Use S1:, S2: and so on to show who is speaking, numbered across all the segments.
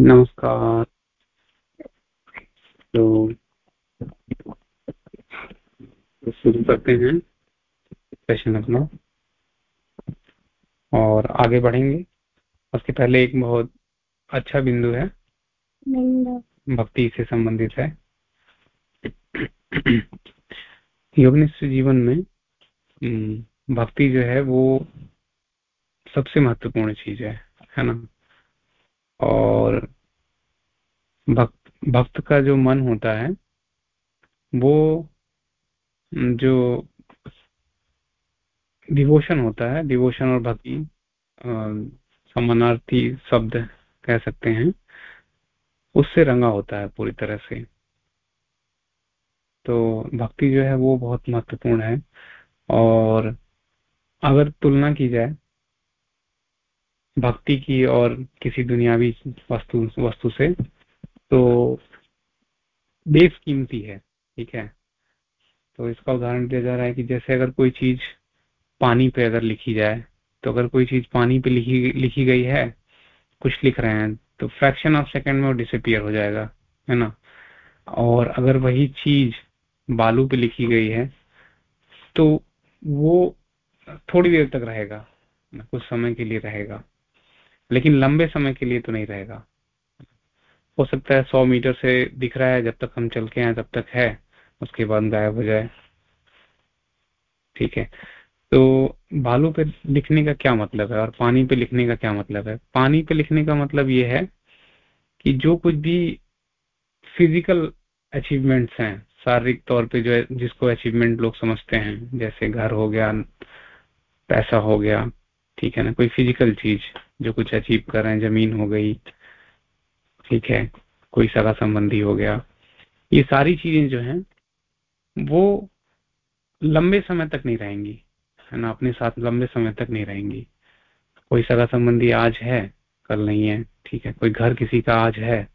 S1: नमस्कार। तो शुरू करते हैं सेशन अपना। और आगे बढ़ेंगे। उसके पहले एक बहुत अच्छा बिंदु है। भक्ति से संबंधित है। योगनिष्ठ जीवन में हम्म, भक्ति जो है वो सबसे महत्वपूर्ण चीज़ है है ना? और भक्त भक्त का जो मन होता है, वो जो डिवोशन होता है, डिवोशन और भक्ति समानार्थी शब्द कह सकते हैं, उससे रंगा होता है पूरी तरह से। तो भक्ति जो है वो बहुत महत्वपूर्ण है और अगर तुलना की जाए भक्ति की और किसी दुनियावी वस्तु वस्तु से तो बेसकीमती है, ठीक है? तो इसका उदाहरण दिया जा रहा है कि जैसे अगर कोई चीज़ पानी पे अगर लिखी जाए तो अगर कोई चीज़ पानी पे लिखी लिखी गई है, कुछ लिख रहे हैं तो फ्रैक्शन ऑफ़ सेकंड में वो डिसअपियर हो जाएगा, है ना? और अगर वही चीज़ बालू पे लिखी गई है तो वो थोड़ी देर तक रहेगा, कुछ समय के लिए रहेगा। लेकिन लंबे समय के लिए तो नहीं रहेगा। हो सकता है सौ मीटर से दिख रहा है, जब तक हम चल के आए, तब तक है, उसके बाद गायब हो जाए। ठीक है। तो बालू पे लिखने का क्या मतलब है और पानी पे लिखने का क्या मतलब है? पानी पे लिखने का मतलब ये है कि जो कुछ भी फ़िज़िकल अचीवमेंट्स हैं, शारीरिक तौर पे जो है, जिसको अचीवमेंट लोग समझते हैं, जैसे घर हो गया, पैसा हो गया, ठीक है ना, कोई फ़िज़िकल चीज़ जो कुछ अचीव कर रहे हैं, ज़मीन हो गई, ठीक है, कोई सगा संबंधी हो गया, ये सारी चीज़ें जो हैं, वो लंबे समय तक नहीं रहेंगी, है ना, अपने साथ लंबे समय तक नहीं रहेंगी। कोई सगा संबंधी आज है, कल नहीं है, ठीक है, कोई घर किसी का आज है,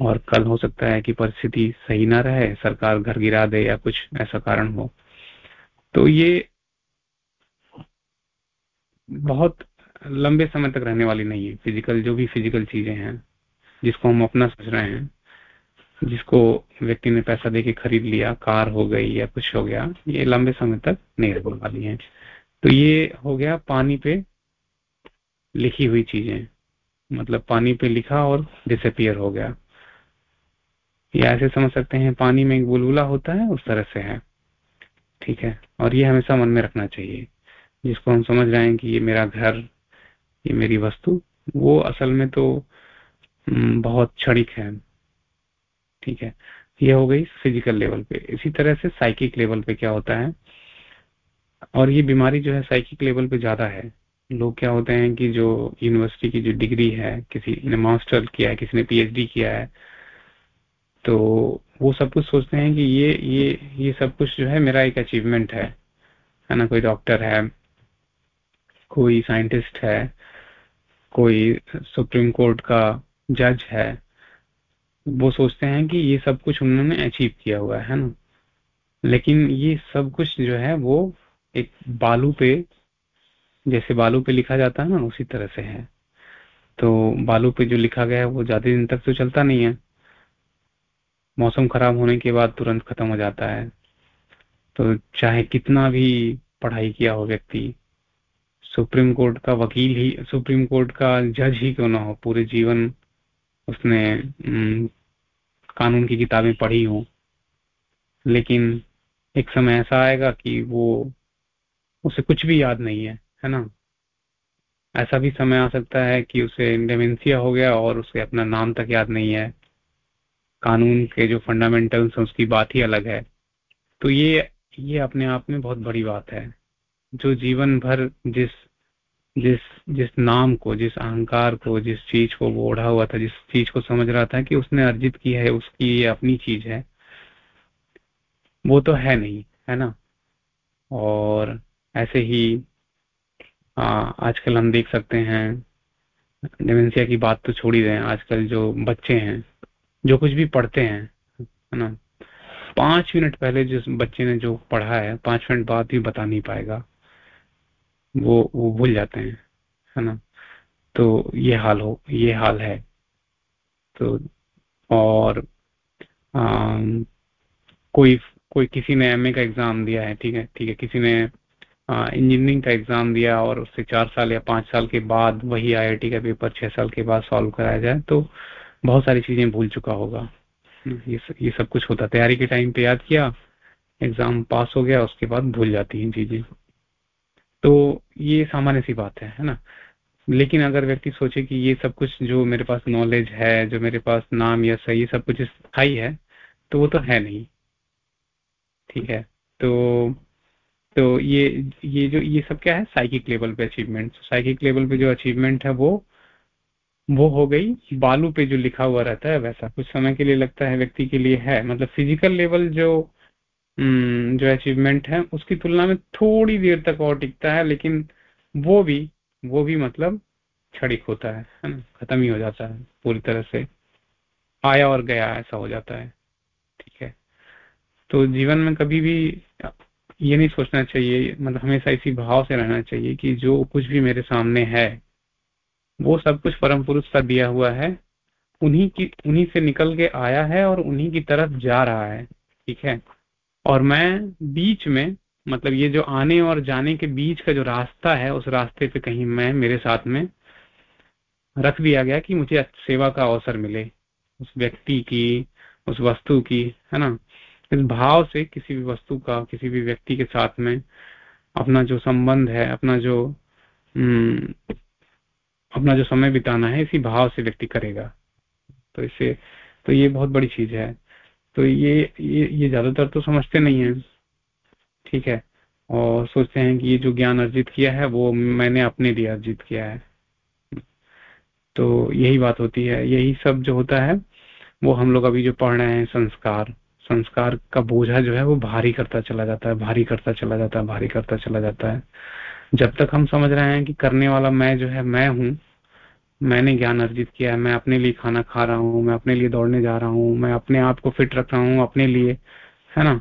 S1: और कल हो सकता है कि परिस्थिति सही ना रहे, सरकार घर गिरा दे या कुछ ऐसा कारण हो। तो ये बहुत लंबे समय तक रहने वाली नहीं है। फ़िज़िकल जो भी फ़िज़िकल चीज़ें हैं, जिसको हम अपना सोच रहे हैं, जिसको व्यक्ति ने पैसा देके खरीद लिया, कार हो गई या कुछ हो गया, ये लंबे समय तक नहीं रहने वाली है। तो ये हो गया पानी पे लिखी हुई चीज़ें। मतलब पानी पे लिखा और डिसअपियर हो गया। या ऐसे समझ सकते हैं, पानी में एक बुलबुला होता है, उस तरह से है। ठीक है? और ये हमेशा मन में रखना चाहिए। जिसको हम समझ रहे हैं कि ये मेरा घर ये मेरी वस्तु, वो असल में तो बहुत क्षणिक है। ठीक है? ये हो गई फ़िज़िकल लेवल पे। इसी तरह से साइकिक लेवल पे क्या होता है? और ये बीमारी जो है साइकिक लेवल पे ज़्यादा है। लोग क्या होते हैं कि जो यूनिवर्सिटी की जो डिग्री है, किसी ने मास्टर किया है, किसी ने पीएचडी किया है तो वो सब कुछ सोचते हैं कि ये ये ये सब कुछ जो है मेरा एक अचीवमेंट है। है ना? कोई डॉक्टर है, कोई साइंटिस्ट है कोई सुप्रीम कोर्ट का जज है, वो सोचते हैं कि ये सब कुछ उन्होंने अचीव किया हुआ है ना। लेकिन ये सब कुछ जो है, वो एक बालू पे, जैसे बालू पे लिखा जाता है ना, उसी तरह से है। तो बालू पे जो लिखा गया है, वो ज़्यादा दिन तक तो चलता नहीं है। मौसम खराब होने के बाद तुरंत खत्म हो जाता है। तो चाहे कितना भी पढ़ाई किया हो व्यक्ति सुप्रीम कोर्ट का वकील ही, सुप्रीम कोर्ट का जज ही क्यों ना हो? पूरे जीवन उसने कानून की किताबें पढ़ी हो। लेकिन एक समय ऐसा आएगा कि वो, उसे कुछ भी याद नहीं है है ना? ऐसा भी समय आ सकता है कि उसे डेमेंसिया हो गया और उसे अपना नाम तक याद नहीं है। कानून के जो फंडामेंटल्स हैं, उसकी बात ही अलग है। तो ये ये अपने आप में बहुत बड़ी बात है। जो जीवन भर जिस जिस जिस नाम को जिस अहंकार को जिस चीज़ को वो ओढ़ा हुआ था जिस चीज़ को समझ रहा था कि उसने अर्जित की है उसकी ये अपनी चीज़ है वो तो है नहीं है ना? और ऐसे ही आ, आजकल हम देख सकते हैं डिमेंशिया की बात तो छोड़ ही दें आजकल जो बच्चे हैं जो कुछ भी पढ़ते हैं है ना? पाँच मिनट पहले जिस बच्चे ने जो पढ़ा है पाँच मिनट बाद भी बता नहीं पाएगा। वो वो भूल जाते हैं है ना? तो ये हाल हो ये हाल है। तो और आ, कोई कोई किसी ने एमए का एग्ज़ाम दिया है ठीक है ठीक है किसी ने इंजीनियरिंग का एग्ज़ाम दिया और उससे चार साल या पाँच साल के बाद वही आईआईटी का पेपर छह साल के बाद सॉल्व कराया जाए तो बहुत सारी चीज़ें भूल चुका होगा। ये स, ये सब कुछ होता। तैयारी के टाइम पे याद किया एग्ज़ाम पास हो गया उसके बाद भूल जाती हैं चीज़ें। तो ये सामान्य सी बात है है ना? लेकिन अगर व्यक्ति सोचे कि ये सब कुछ जो मेरे पास नॉलेज है, जो मेरे पास नाम यश है ये सब कुछ स्थायी है तो वो तो है नहीं। ठीक है? तो तो ये ये जो, ये सब क्या है? साइकिक लेवल पे अचीवमेंट साइकिक लेवल पे जो अचीवमेंट है वो वो हो गई। बालू पे जो लिखा हुआ रहता है, वैसा कुछ समय के लिए लगता है व्यक्ति के लिए है। मतलब फ़िज़िकल लेवल जो जो अचीवमेंट है, उसकी तुलना में थोड़ी देर तक और टिकता है, लेकिन वो भी वो भी मतलब क्षणिक होता है है ना? खत्म ही हो जाता है, पूरी तरह से आया और गया, ऐसा हो जाता है, ठीक है? तो जीवन में कभी भी ये नहीं सोचना चाहिए मतलब हमेशा इसी भाव से रहना चाहिए कि जो कुछ भी मेरे सामने है, वो सब कुछ परम पुरुष का दिया हुआ है, उन्हीं की, उन्हीं से निकल के आया है और उन्हीं की तरफ़ जा रहा है, ठीक है? और मैं बीच में मतलब ये जो आने और जाने के बीच का जो रास्ता है उस रास्ते पे कहीं मैं मेरे साथ में रख दिया गया कि मुझे सेवा का अवसर मिले। उस व्यक्ति की उस वस्तु की है ना? इस भाव से किसी भी वस्तु का किसी भी व्यक्ति के साथ में अपना जो संबंध है अपना जो हम्म, अपना जो समय बिताना है इसी भाव से व्यक्ति करेगा। तो इसे तो ये बहुत बड़ी चीज़ है। तो ये ये ये ज़्यादातर तो समझते नहीं है। ठीक है? और सोचते हैं कि ये जो ज्ञान अर्जित किया है, वो मैंने अपने लिए अर्जित किया है। तो यही बात होती है। यही सब जो होता है, वो हम लोग अभी जो पढ़ रहे हैं संस्कार संस्कार का बोझा जो है, वो भारी करता चला जाता है, भारी करता चला जाता है, भारी करता चला जाता है। जब तक हम समझ रहे हैं कि करने वाला मैं जो है, मैं हूँ मैंने ज्ञान अर्जित किया है, मैं अपने लिए खाना खा रहा हूँ, मैं अपने लिए दौड़ने जा रहा हूँ, मैं अपने आप को फिट रख रहा हूँ अपने लिए, है ना?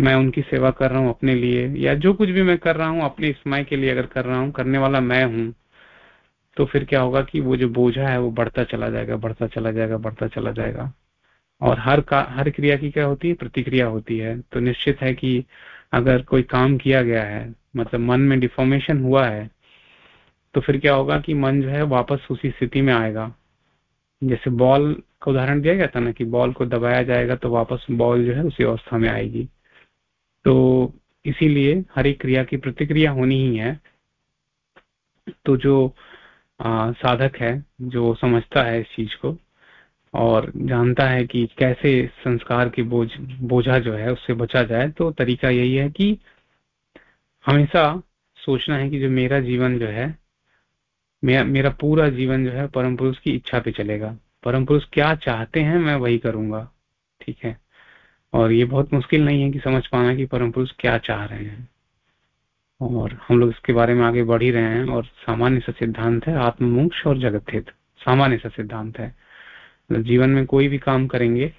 S1: मैं उनकी सेवा कर रहा हूँ अपने लिए, या जो कुछ भी मैं कर रहा हूँ अपने समय के लिए अगर कर रहा हूँ, करने वाला मैं हूँ तो फिर क्या होगा कि वो जो बोझा है वो बढ़ता चला जाएगा, बढ़ता चला जाएगा, बढ़ता चला जाएगा। और हर का, हर क्रिया की क्या होती है? प्रतिक्रिया होती है। तो निश्चित है कि अगर कोई काम किया गया है मतलब मन में डिफॉर्मेशन हुआ है तो फिर क्या होगा कि मन जो है वापस उसी स्थिति में आएगा। जैसे बॉल का उदाहरण दिया गया था ना कि बॉल को दबाया जाएगा तो वापस बॉल जो है उसी अवस्था में आएगी। तो इसीलिए हर एक क्रिया की प्रतिक्रिया होनी ही है। तो जो आ, साधक है जो समझता है इस चीज़ को और जानता है कि कैसे संस्कार की बोझ बोझा जो है उससे बचा जाए तो तरीका यही है कि हमेशा सोचना है कि जो मेरा जीवन जो है मेरा पूरा जीवन जो है परम पुरुष की इच्छा पे चलेगा। परम पुरुष क्या चाहते हैं, मैं वही करूँगा। ठीक है? और ये बहुत मुश्किल नहीं है कि समझ पाना कि परम पुरुष क्या चाह रहे हैं। और हम लोग इसके बारे में आगे बढ़ ही रहे हैं और सामान्य सा सिद्धांत है, आत्ममोक्ष और जगत हित सामान्य सा सिद्धांत है। मतलब जीवन में कोई भी काम करेंगे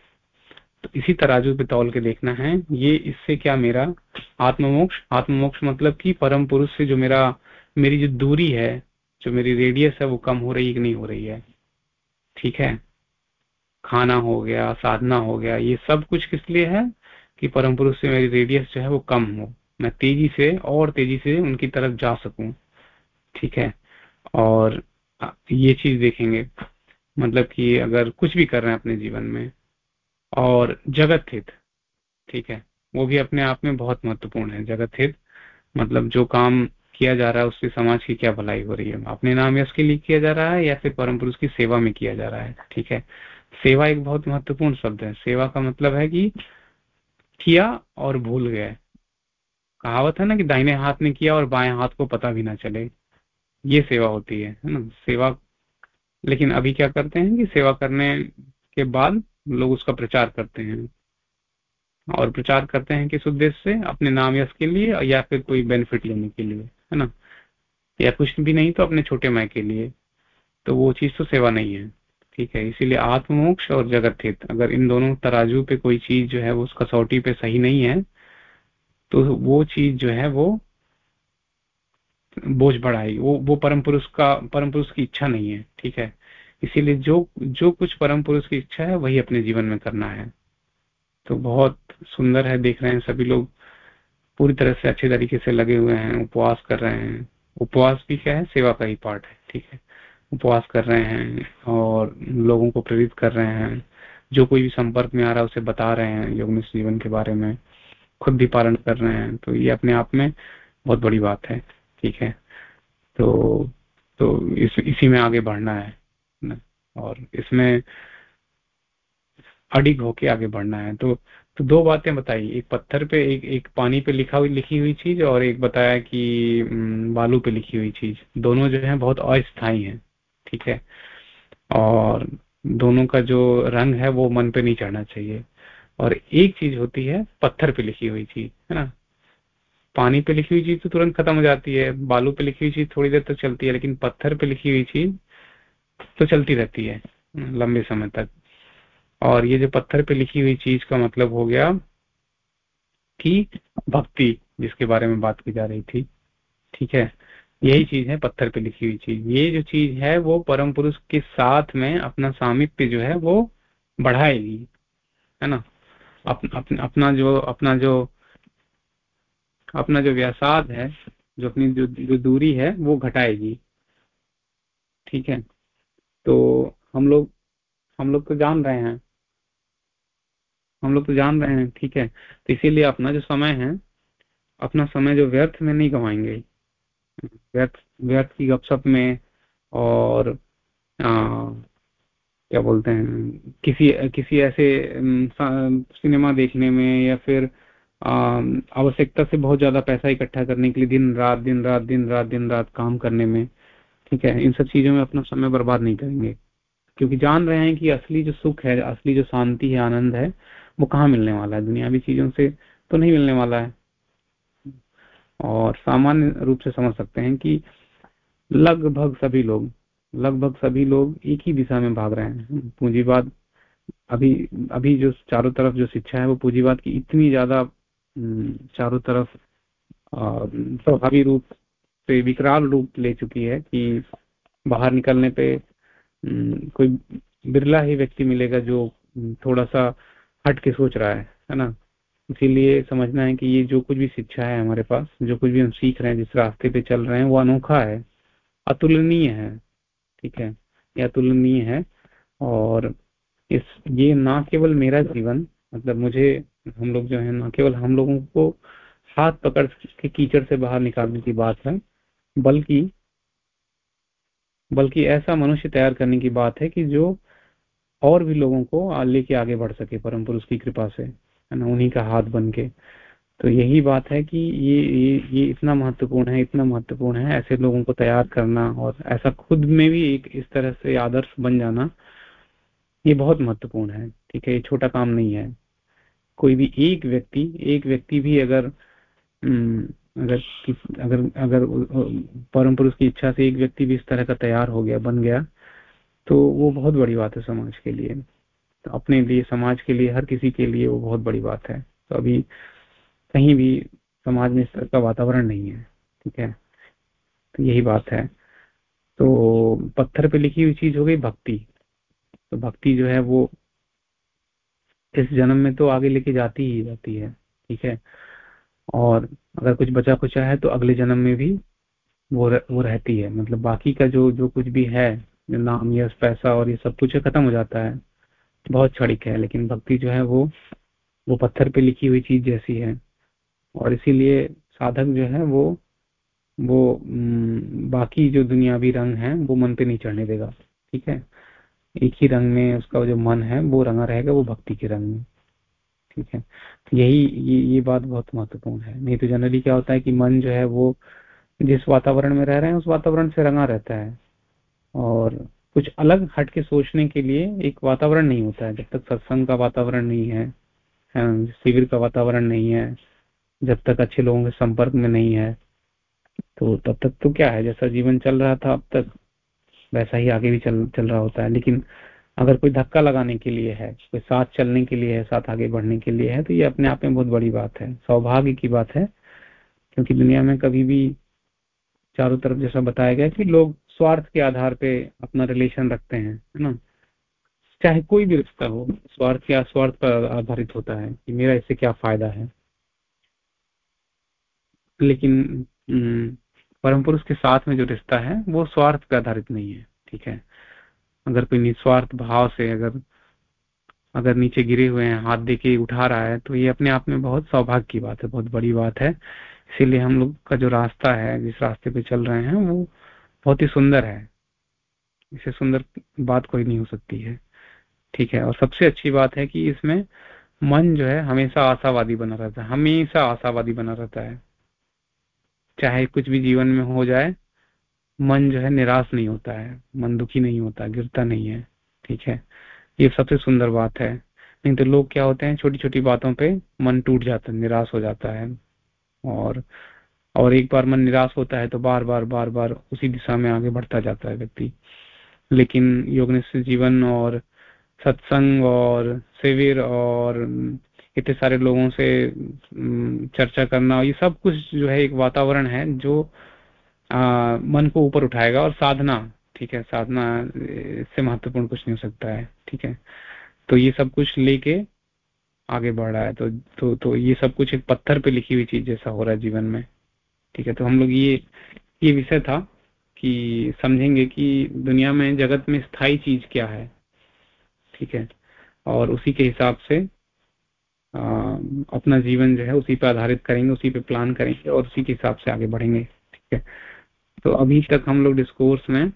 S1: तो इसी तराजू पे तौल के देखना है, ये इससे क्या मेरा आत्ममोक्ष? आत्ममोक्ष मतलब कि परम पुरुष से जो मेरा, मेरी जो दूरी है जो मेरी रेडियस है वो कम हो रही है कि नहीं हो रही है? ठीक है? खाना हो गया, साधना हो गया, ये सब कुछ किस लिए है कि परम पुरुष से मेरी रेडियस जो है वो कम हो? मैं तेज़ी से और तेज़ी से उनकी तरफ़ जा सकूँ। ठीक है? और ये चीज़ देखेंगे। मतलब कि अगर कुछ भी कर रहे हैं अपने जीवन में और जगत हित, ठीक है? वो भी अपने आप में बहुत महत्वपूर्ण है। जगत हित मतलब जो काम किया जा रहा है, उससे समाज की क्या भलाई हो रही है? अपने नाम यश के लिए किया जा रहा है या फिर परम पुरुष की सेवा में किया जा रहा है? ठीक है। सेवा एक बहुत महत्वपूर्ण शब्द है। सेवा का मतलब है कि किया और भूल गए। कहावत है ना कि दाहिने हाथ ने किया और बाएँ हाथ को पता भी ना चले। ये सेवा होती है है ना? सेवा, लेकिन अभी क्या करते हैं कि सेवा करने के बाद लोग उसका प्रचार करते हैं। और प्रचार करते हैं किस उद्देश्य से? अपने नाम यश के लिए या फिर कोई बेनिफिट लेने के लिए। है ना? या कुछ भी नहीं तो अपने छोटे माय के लिए। तो वो चीज़ तो सेवा नहीं है। ठीक है, इसीलिए आत्मोक्ष और जगत हित अगर इन दोनों तराजू पे कोई चीज़ जो है वो उस कसौटी पे सही नहीं है तो वो चीज़ जो है वो बोझ बढ़ाएगी। वो वो परम पुरुष का, परम पुरुष की इच्छा नहीं है। ठीक है? इसीलिए जो जो कुछ परम पुरुष की इच्छा है, वही अपने जीवन में करना है। तो बहुत सुंदर है, देख रहे हैं सभी लोग। पूरी तरह से अच्छे तरीके से लगे हुए हैं, उपवास कर रहे हैं। उपवास भी क्या है? सेवा का ही पार्ट है, ठीक है? उपवास कर रहे हैं और लोगों को प्रेरित कर रहे हैं। जो कोई भी संपर्क में आ रहा है, उसे बता रहे हैं योग जीवन के बारे में। खुद भी पालन कर रहे हैं तो ये अपने आप में बहुत बड़ी बात है, ठीक है? तो तो इस, इसी में आगे बढ़ना है और इसमें अडिग होके आगे बढ़ना है। तो तो दो बातें बताई एक पत्थर पे, एक एक पानी पे लिखा हुई, लिखी हुई चीज़ और एक बताया कि बालू पे लिखी हुई चीज़। दोनों जो है बहुत अस्थाई है, ठीक है? और दोनों का जो रंग है वो मन पे नहीं चढ़ना चाहिए। और एक चीज़ होती है, पत्थर पे लिखी हुई चीज़, है ना? पानी पे लिखी हुई चीज़ तो तुरंत खत्म हो जाती है। बालू पे लिखी हुई चीज़ थोड़ी देर तक चलती है, लेकिन पत्थर पे लिखी हुई चीज़ तो चलती रहती है, लंबे समय तक। और ये जो पत्थर पे लिखी हुई चीज़ का मतलब हो गया कि भक्ति जिसके बारे में बात की जा रही थी। ठीक है? यही चीज़ है पत्थर पे लिखी हुई चीज़। ये जो चीज़ है वो परम पुरुष के साथ में अपना सामिप्य जो है वो बढ़ाएगी है ना? अप, अप, अपना जो अपना जो अपना जो व्यासाद है जो अपनी जो, जो दूरी है वो घटाएगी ठीक है? तो हम लोग हम लोग तो जान रहे हैं। हम लोग तो जान रहे हैं ठीक है। तो इसीलिए अपना जो समय है अपना समय जो व्यर्थ में नहीं गवाएँगे। व्यर्थ व्यर्थ की गपशप में और आ, क्या बोलते हैं किसी किसी ऐसे सिनेमा देखने में या फिर आवश्यकता से बहुत ज़्यादा पैसा इकट्ठा करने के लिए दिन रात दिन रात दिन रात दिन रात काम करने में ठीक है इन सब चीज़ों में अपना समय बर्बाद नहीं करेंगे। क्योंकि जान रहे हैं कि असली जो सुख है असली जो शांति है आनंद है वो कहाँ मिलने वाला है? दुनियावी चीज़ों से तो नहीं मिलने वाला है। और सामान्य रूप से समझ सकते हैं कि लगभग सभी लोग, लगभग सभी लोग एक ही दिशा में भाग रहे हैं। पूंजीवाद अभी अभी जो चारों तरफ़ जो शिक्षा है, वो पूंजीवाद की इतनी ज़्यादा चारों तरफ़ प्रभावी रूप से, विकराल रूप ले चुकी है कि बाहर निकलने पे कोई बिरला ही व्यक्ति मिलेगा जो थोड़ा सा हट के सोच रहा है है ना? इसीलिए समझना है कि ये जो कुछ भी शिक्षा है हमारे पास, जो कुछ भी हम सीख रहे हैं, जिस रास्ते पे चल रहे हैं, वो अनोखा है, अतुलनीय है, ठीक है? ये अतुलनीय है और इस, ये ना केवल मेरा जीवन मतलब मुझे, हम लोग जो है, ना केवल हम लोगों को हाथ पकड़ के कीचड़ से बाहर निकालने की बात है, बल्कि बल्कि ऐसा मनुष्य तैयार करने की बात है कि जो और भी लोगों को लेके आगे बढ़ सके परम पुरुष की कृपा से, है ना, उन्हीं का हाथ बन के। तो यही बात है कि ये ये ये इतना महत्वपूर्ण है, इतना महत्वपूर्ण है, ऐसे लोगों को तैयार करना और ऐसा खुद में भी एक इस तरह से आदर्श बन जाना, ये बहुत महत्वपूर्ण है, ठीक है, ये छोटा काम नहीं है। कोई भी एक व्यक्ति एक व्यक्ति भी अगर अगर अगर अगर परम पुरुष की इच्छा से एक व्यक्ति भी इस तरह का तैयार हो गया, बन गया तो वो बहुत बड़ी बात है समाज के लिए। तो अपने लिए समाज के लिए हर किसी के लिए वो बहुत बड़ी बात है। तो अभी कहीं भी समाज में इस तरह का वातावरण नहीं है ठीक है? तो यही बात है। तो पत्थर पे लिखी हुई चीज़ हो गई भक्ति। तो भक्ति जो है वो इस जन्म में तो आगे लेके जाती ही जाती है ठीक है? और अगर कुछ बचा कुचा है तो अगले जन्म में भी वो रह, वो रहती है। मतलब बाकी का जो जो कुछ भी है नाम यश पैसा और ये सब कुछ खत्म हो जाता है। बहुत क्षणिक है, लेकिन भक्ति जो है वो वो पत्थर पे लिखी हुई चीज़ जैसी है। और इसीलिए साधक जो है वो वो बाकी जो दुनियावी रंग है, वो मन पे नहीं चढ़ने देगा, ठीक है? एक ही रंग में उसका जो मन है, वो रंगा रहेगा, वो भक्ति के रंग में, ठीक है? तो यही, ये ये बात बहुत महत्वपूर्ण है। नहीं तो जनरली क्या होता है कि मन जो है वो, जिस वातावरण में रह रहे हैं, उस वातावरण से रंगा रहता है। और कुछ अलग हट के सोचने के लिए एक वातावरण नहीं होता है। जब तक सत्संग का वातावरण नहीं है शिविर का वातावरण नहीं है, जब तक अच्छे लोगों के संपर्क में नहीं है तो तब तक तो क्या है? जैसा जीवन चल रहा था अब तक, वैसा ही आगे भी चल चल रहा होता है। लेकिन अगर कोई धक्का लगाने के लिए है, कोई साथ चलने के लिए है, साथ आगे बढ़ने के लिए है तो ये अपने आप में बहुत बड़ी बात है। सौभाग्य की बात है, क्योंकि दुनिया में कभी भी चारों तरफ़ जैसा बताया गया कि लोग स्वार्थ के आधार पे अपना रिलेशन रखते हैं है ना? चाहे कोई भी रिश्ता हो स्वार्थ या स्वार्थ पर आधारित होता है कि मेरा इससे क्या फ़ायदा है। लेकिन हम्म, परम पुरुष के साथ में जो रिश्ता है वो स्वार्थ पर आधारित नहीं है ठीक है? अगर कोई निस्वार्थ भाव से अगर अगर नीचे गिरे हुए हैं हाथ दे के उठा रहा है तो ये अपने आप में बहुत सौभाग्य की बात है बहुत बड़ी बात है। इसीलिए हम लोग का जो रास्ता है जिस रास्ते पे चल रहे हैं वो बहुत ही सुंदर है। इससे सुंदर बात कोई नहीं हो सकती है। ठीक है, और सबसे अच्छी बात है कि इसमें मन जो है हमेशा आशावादी बना रहता है, हमेशा आशावादी बना रहता है। चाहे कुछ भी जीवन में हो जाए, मन जो है निराश नहीं होता है, मन दुखी नहीं होता, गिरता नहीं है। ठीक है, ये सबसे सुंदर बात है। नहीं तो लोग क्या होते हैं छोटी छोटी बातों पे मन टूट जाता है, निराश हो जाता है, और और एक बार मन निराश होता है तो बार बार बार बार उसी दिशा में आगे बढ़ता जाता है व्यक्ति। लेकिन योगनिष्ठ जीवन और सत्संग और शिविर और इतने सारे लोगों से चर्चा करना ये सब कुछ जो है एक वातावरण है जो आ, मन को ऊपर उठाएगा और साधना ठीक है साधना इससे महत्वपूर्ण कुछ नहीं हो सकता है ठीक है। तो ये सब कुछ लेके आगे बढ़ रहा है तो तो तो ये सब कुछ एक पत्थर पे लिखी हुई चीज़ जैसा हो रहा है जीवन में। ठीक है तो हम लोग ये ये विषय था कि समझेंगे कि दुनिया में जगत में स्थायी चीज़ क्या है ठीक है? और उसी के हिसाब से आ, अपना जीवन जो है उसी पे आधारित करेंगे उसी पे प्लान करेंगे और उसी के हिसाब से आगे बढ़ेंगे ठीक है? तो अभी तक हम लोग डिस्कोर्स में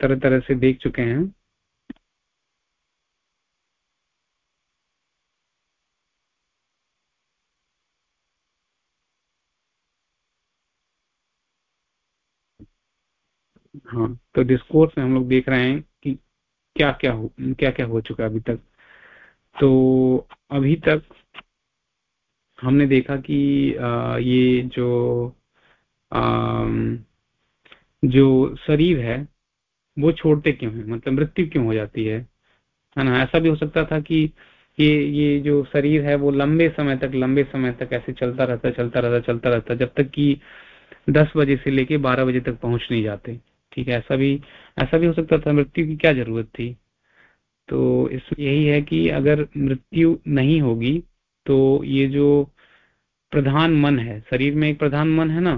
S1: तरह तरह से देख चुके हैं। हाँ तो डिस्कोर्स में हम लोग देख रहे हैं कि क्या क्या हो क्या क्या हो चुका अभी तक। तो अभी तक हमने देखा कि आ, ये जो आ, जो शरीर है वो छोड़ते क्यों है? मतलब मृत्यु क्यों हो जाती है? है ना? ऐसा भी हो सकता था कि ये ये जो शरीर है वो लंबे समय तक लंबे समय तक ऐसे चलता रहता चलता रहता चलता रहता जब तक कि दस बजे से लेके बारह बजे तक पहुँच नहीं जाते। ठीक है ऐसा भी ऐसा भी हो सकता था मृत्यु की क्या ज़रूरत थी? तो इसमें यही है कि अगर मृत्यु नहीं होगी तो ये जो प्रधान मन है शरीर में एक प्रधान मन है ना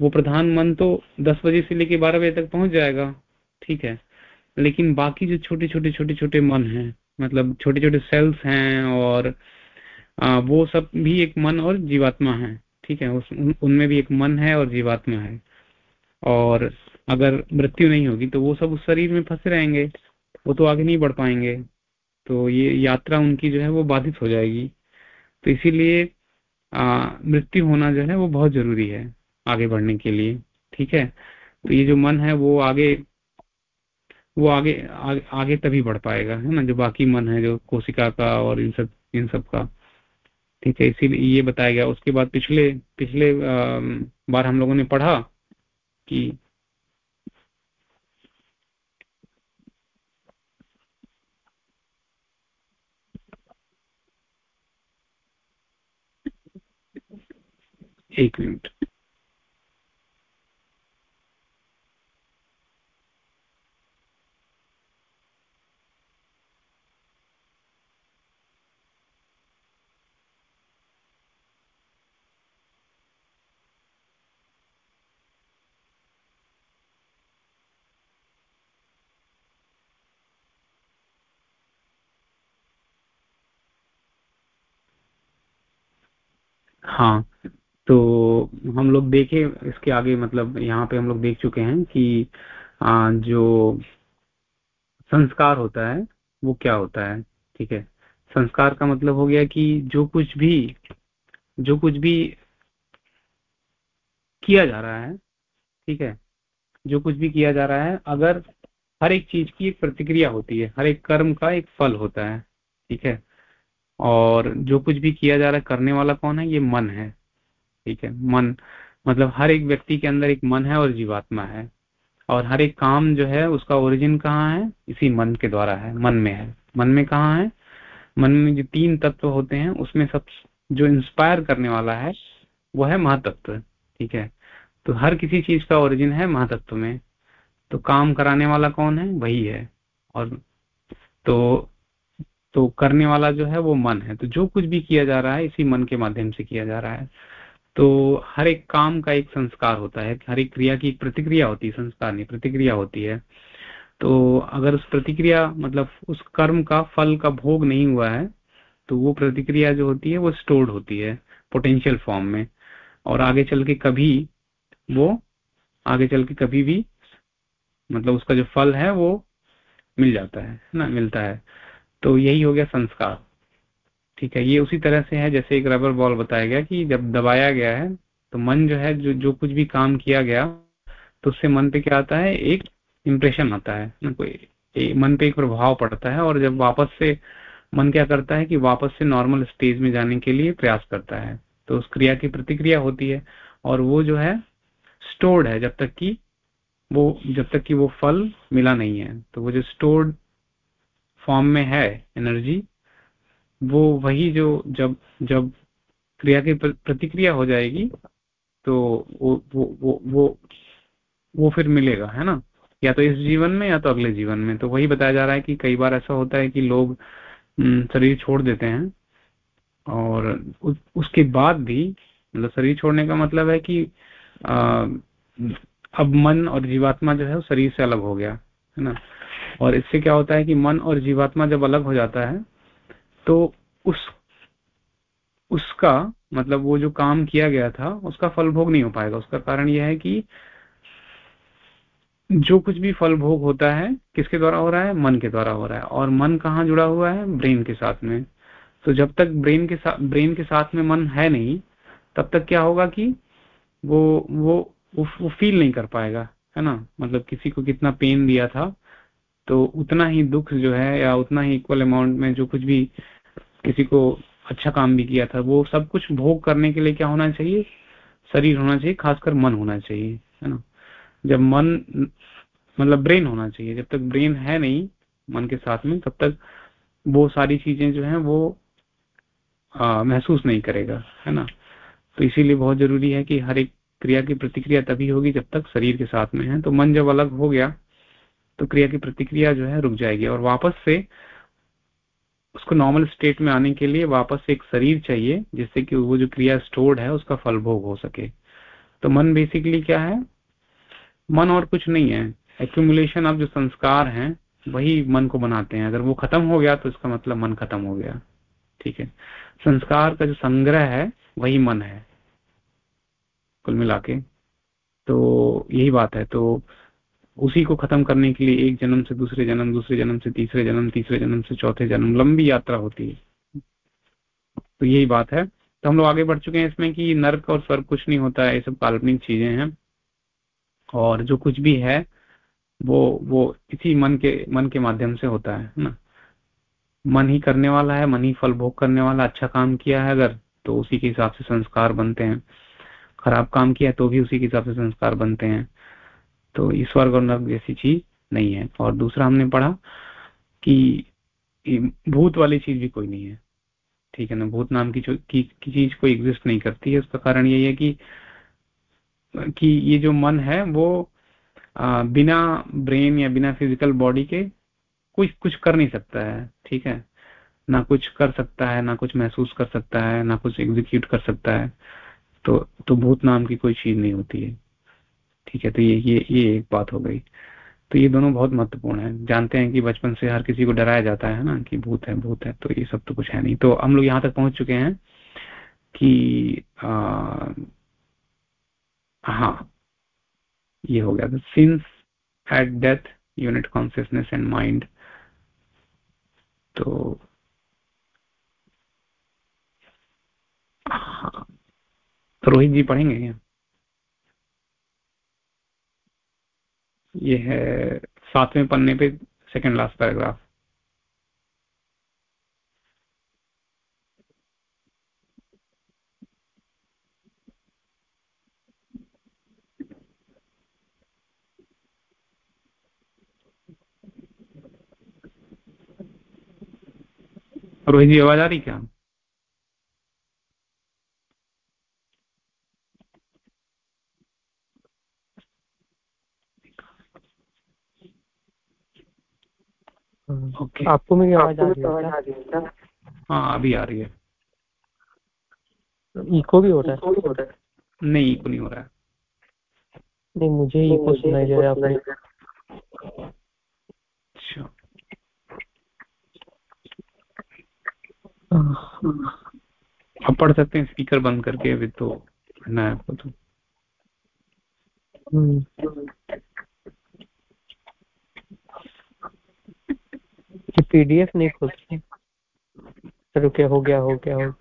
S1: वो प्रधान मन तो दस बजे से लेके बारह बजे तक पहुँच जाएगा ठीक है? लेकिन बाकी जो छोटे छोटे छोटे छोटे मन है मतलब छोटे छोटे सेल्स हैं और आ, वो सब भी एक मन और जीवात्मा है ठीक है? उस उन, उनमें भी एक मन है और जीवात्मा है। और अगर मृत्यु नहीं होगी तो वो सब उस शरीर में फंसे रहेंगे। वो तो आगे नहीं बढ़ पाएँगे। तो ये यात्रा उनकी जो है वो बाधित हो जाएगी। तो इसीलिए मृत्यु होना जो है वो बहुत ज़रूरी है आगे बढ़ने के लिए। ठीक है? तो ये जो मन है वो आगे वो आगे आगे, आगे तभी बढ़ पाएगा है ना? जो बाकी मन है जो कोशिका का और इन सब इन सब का। ठीक है? इसीलिए ये बताया गया। उसके बाद पिछले पिछले आ, बार हम लोगों ने पढ़ा कि एक मिनट। हाँ। तो हम लोग देखे इसके आगे मतलब यहाँ पे हम लोग देख चुके हैं कि आ, जो संस्कार होता है वो क्या होता है ठीक है? संस्कार का मतलब हो गया कि जो कुछ भी जो कुछ भी किया जा रहा है ठीक है? जो कुछ भी किया जा रहा है अगर हर एक चीज़ की एक प्रतिक्रिया होती है हर एक कर्म का एक फल होता है ठीक है? और जो कुछ भी किया जा रहा है करने वाला कौन है? ये मन है। ठीक है, मन मतलब हर एक व्यक्ति के अंदर एक मन है और जीवात्मा है। और हर एक काम जो है, उसका ओरिजिन कहाँ है? इसी मन के द्वारा है, मन में है। मन में कहाँ है? मन में जो तीन तत्व होते हैं, उसमें सब जो इंस्पायर करने वाला है वो है महातत्व, ठीक है? तो हर किसी चीज़ का ओरिजिन है महातत्व में। तो काम कराने वाला कौन है? वही है। और तो तो करने वाला जो है, वो मन है। तो जो कुछ भी किया जा रहा है, इसी मन के माध्यम से किया जा रहा है। तो हर एक काम का एक संस्कार होता है, हर एक क्रिया की एक प्रतिक्रिया होती है, संस्कार नहीं, प्रतिक्रिया होती है। तो अगर उस प्रतिक्रिया मतलब उस कर्म का, फल का भोग नहीं हुआ है तो वो प्रतिक्रिया जो होती है, वो स्टोर्ड होती है पोटेंशियल फॉर्म में। और आगे चल के कभी वो, आगे चल के कभी भी मतलब उसका जो फल है, वो मिल जाता है ना, मिलता है। तो यही हो गया संस्कार। ठीक है, ये उसी तरह से है, जैसे एक रबर बॉल बताया गया कि जब दबाया गया है तो मन जो है, जो जो कुछ भी काम किया गया तो उससे मन पे क्या आता है, एक इंप्रेशन आता है। कोई मन पे एक प्रभाव पड़ता है और जब वापस से, मन क्या करता है कि वापस से नॉर्मल स्टेज में जाने के लिए प्रयास करता है। तो उस क्रिया की प्रतिक्रिया होती है और वो जो है स्टोर्ड है, जब तक कि वो, जब तक कि वो फल मिला नहीं है। तो वो जो स्टोर्ड फॉर्म में है एनर्जी वो वही जो जब जब क्रिया की प्रतिक्रिया हो जाएगी तो वो वो वो वो वो फिर मिलेगा है ना? या तो इस जीवन में या तो अगले जीवन में। तो वही बताया जा रहा है कि कई बार ऐसा होता है कि लोग शरीर छोड़ देते हैं और उस, उसके बाद भी मतलब शरीर छोड़ने का मतलब है कि आ, अब मन और जीवात्मा जो है वो शरीर से अलग हो गया है ना? और इससे क्या होता है कि मन और जीवात्मा जब अलग हो जाता है तो उस उसका मतलब वो जो काम किया गया था उसका फल भोग नहीं हो पाएगा। उसका कारण यह है कि जो कुछ भी फल भोग होता है किसके द्वारा हो रहा है? मन के द्वारा हो रहा है। और मन कहाँ जुड़ा हुआ है? ब्रेन के साथ में। तो जब तक ब्रेन के साथ ब्रेन के साथ में मन है नहीं तब तक क्या होगा कि वो वो वो, फील नहीं कर पाएगा है ना? मतलब किसी को कितना पेन दिया था तो उतना ही दुख जो है या उतना ही इक्वल अमाउंट में जो कुछ भी किसी को अच्छा काम भी किया था वो सब कुछ भोग करने के लिए क्या होना चाहिए? शरीर होना चाहिए खासकर मन होना चाहिए है ना? जब मन मतलब ब्रेन होना चाहिए जब तक ब्रेन है नहीं मन के साथ में तब तक वो सारी चीज़ें जो है वो आ, महसूस नहीं करेगा है ना? तो इसीलिए बहुत ज़रूरी है कि हर एक क्रिया की प्रतिक्रिया तभी होगी जब तक शरीर के साथ में है। तो मन जब अलग हो गया तो क्रिया की प्रतिक्रिया जो है रुक जाएगी और वापस से उसको नॉर्मल स्टेट में आने के लिए वापस एक शरीर चाहिए, जिससे कि वो जो क्रिया स्टोर्ड है, उसका फल भोग हो सके। तो मन बेसिकली क्या है? मन और कुछ नहीं है। एक्यूमुलेशन ऑफ़ जो संस्कार हैं, वही मन को बनाते हैं। अगर वो खत्म हो गया तो इसका मतलब मन खत्म हो गया। ठीक है? संस्कार का जो संग्रह है, वही मन है। कुल मिला के। तो यही बात है। तो उसी को खत्म करने के लिए एक जन्म से दूसरे जन्म दूसरे जन्म से तीसरे जन्म तीसरे जन्म से चौथे जन्म, लंबी यात्रा होती है। तो यही बात है। तो हम लोग आगे बढ़ चुके हैं इसमें कि नर्क और स्वर्ग कुछ नहीं होता है ये सब काल्पनिक चीज़ें हैं। और जो कुछ भी है, वो वो इसी मन के मन के माध्यम से होता है ना? मन ही करने वाला है, मन ही फल भोग करने वाला अच्छा काम किया है अगर तो उसी के हिसाब से संस्कार बनते हैं। खराब काम किया तो भी उसी के हिसाब से संस्कार बनते हैं। तो स्वर्ग और नर्क जैसी चीज़ नहीं है। और दूसरा हमने पढ़ा कि भूत वाली चीज़ भी कोई नहीं है। ठीक है ना? भूत नाम की, की, की चीज़ कोई एग्जिस्ट नहीं करती है। उसका कारण यही है कि कि ये जो मन है वो आ, बिना ब्रेन या बिना फ़िज़िकल बॉडी के कुछ कुछ कर नहीं सकता है। ठीक है? ना कुछ कर सकता है ना कुछ महसूस कर सकता है ना कुछ एग्जीक्यूट कर सकता है। तो तो भूत नाम की कोई चीज़ नहीं होती है। ठीक है तो ये ये ये एक बात हो गई। तो ये दोनों बहुत महत्वपूर्ण है। जानते हैं कि बचपन से हर किसी को डराया जाता है ना, कि भूत है भूत है तो ये सब तो कुछ है नहीं। तो हम लोग यहाँ तक पहुँच चुके हैं कि हाँ ये हो गया। Since at death unit consciousness and mind तो हाँ तो रोहित जी पढ़ेंगे ये है सातवें पन्ने पे second last paragraph Rohit ji आवाज़ आ रही क्या?
S2: ओके आपको मेरी आवाज़ आ रही है
S1: हाँ अभी आ रही है।
S2: इको भी हो रहा है?
S1: नहीं इको नहीं हो रहा है।
S2: नहीं मुझे इको सुनाई दे रहा है
S1: अच्छा। आप पढ़ सकते हैं स्पीकर बंद करके अभी तो पढ़ना है आपको तो।
S2: कि पीडीएफ नहीं खुलती? रुके, हो गया हो गया, हो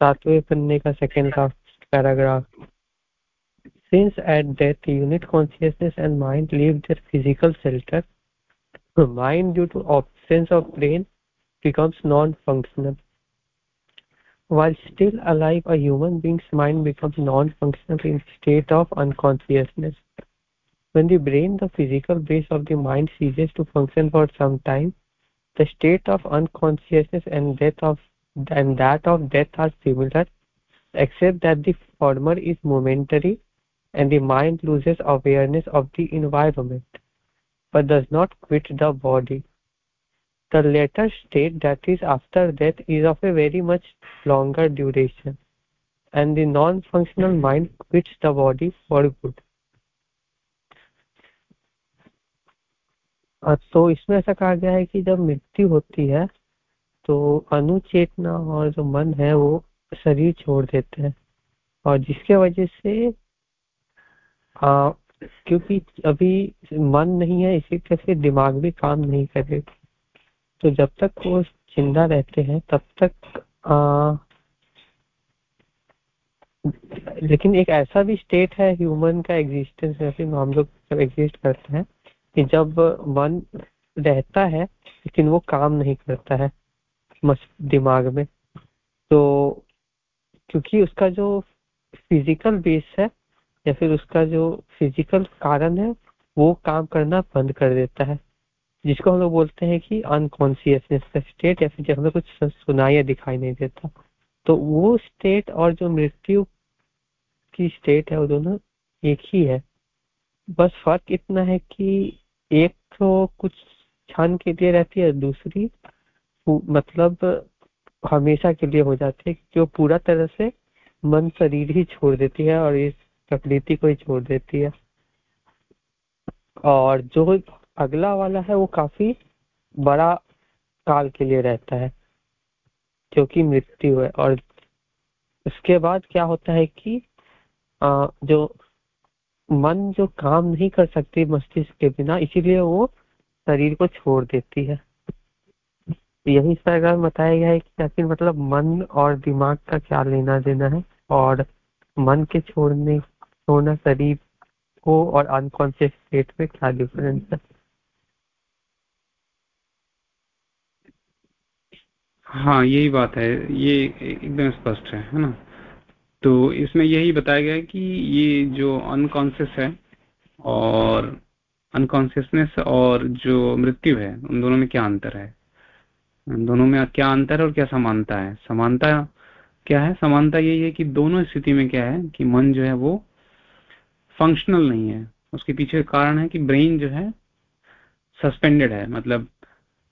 S2: सातवें पन्ने का सेकंड का paragraph since at death unit consciousness and mind leave their physical shelter mind due to absence of brain becomes non functional while still alive a human beings mind becomes non functional in state of unconsciousness when the brain the physical base of the mind ceases to function for some time the state of unconsciousness and death of and that of death are similar except that the former is momentary and the mind loses awareness of the environment but does not quit the body. The latter state that is after death is of a very much longer duration and the non-functional mind quits the body for good तो इसमें ऐसा कहा गया है कि जब मृत्यु होती है तो अनुचेतना और जो मन है वो शरीर छोड़ देते हैं। और जिसके वजह से आ, क्योंकि अभी मन नहीं है इसी तरह से दिमाग भी काम नहीं करे तो जब तक वो ज़िंदा रहते हैं तब तक आ, लेकिन एक ऐसा भी स्टेट है ह्यूमन का एग्जिस्टेंस जैसे हम लोग जब एग्जिस्ट करते हैं कि जब मन रहता है, लेकिन वो काम नहीं करता है दिमाग में तो क्योंकि उसका जो फ़िज़िकल बेस है, या फिर उसका जो फ़िज़िकल कारण है, वो काम करना बंद कर देता है। जिसको हम लोग बोलते हैं कि अनकॉन्सियसनेस का स्टेट या फिर जब हमें कुछ सुनाई या दिखाई नहीं देता तो वो स्टेट और जो मृत्यु की स्टेट है, वो दोनों एक ही है। बस फ़र्क इतना है कि एक तो कुछ क्षण के लिए रहती है दूसरी मतलब हमेशा के लिए हो जाती है जो पूरा तरह से मन शरीर ही छोड़ देती है और इस प्रकृति को ही छोड़ देती है। और जो अगला वाला है वो काफ़ी बड़ा काल के लिए रहता है जो कि मृत्यु है। और उसके बाद क्या होता है कि आ, जो मन जो काम नहीं कर सकती मस्तिष्क के बिना, इसीलिए वो शरीर को छोड़ देती है। यही इस पैराग्राफ बताया गया है कि आखिर मतलब मन और दिमाग का क्या लेना देना है और मन के छोड़ने, छोड़ना शरीर को और अनकॉन्शियस स्टेट में क्या डिफरेंस है?
S1: हाँ यही बात है। ये एकदम स्पष्ट है है ना? तो इसमें यही बताया गया कि ये जो अनकॉन्सियस है और अनकॉन्शियसनेस और जो मृत्यु है, उन दोनों में क्या अंतर है? दोनों में क्या अंतर है और क्या समानता है? समानता क्या है? समानता यही है कि दोनों स्थिति में क्या है कि मन जो है वो फंक्शनल नहीं है। उसके पीछे कारण है कि ब्रेन जो है सस्पेंडेड है। मतलब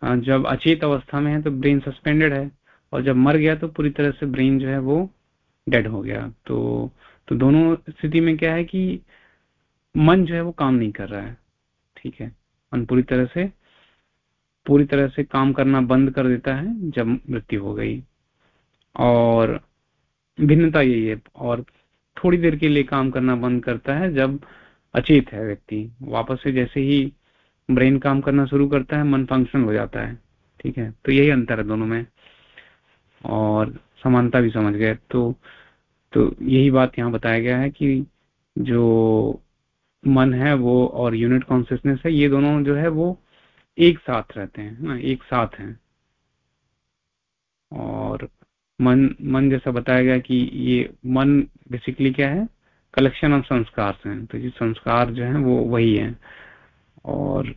S1: जब अचेत अवस्था में है तो ब्रेन सस्पेंडेड है और जब मर गया तो पूरी तरह से ब्रेन जो है वो डेड हो गया। तो तो दोनों स्थिति में क्या है कि मन जो है वो काम नहीं कर रहा है, ठीक है? मन पूरी तरह से, पूरी तरह से काम करना बंद कर देता है जब मृत्यु हो गई। और भिन्नता यही है, और थोड़ी देर के लिए काम करना बंद करता है जब अचेत है व्यक्ति। वापस से जैसे ही ब्रेन काम करना शुरू करता है, मन फ़ंक्शन हो जाता है, ठीक है? तो यही अंतर है दोनों में। और समानता भी समझ गए। तो तो यही बात यहाँ बताया गया है कि जो मन है वो और यूनिट कॉन्सियसनेस है ये दोनों जो है वो एक साथ रहते हैं ना एक साथ हैं। और मन मन जैसा बताया गया कि ये मन बेसिकली क्या है? कलेक्शन ऑफ़ संस्कार हैं। तो ये संस्कार जो है वो वही है। और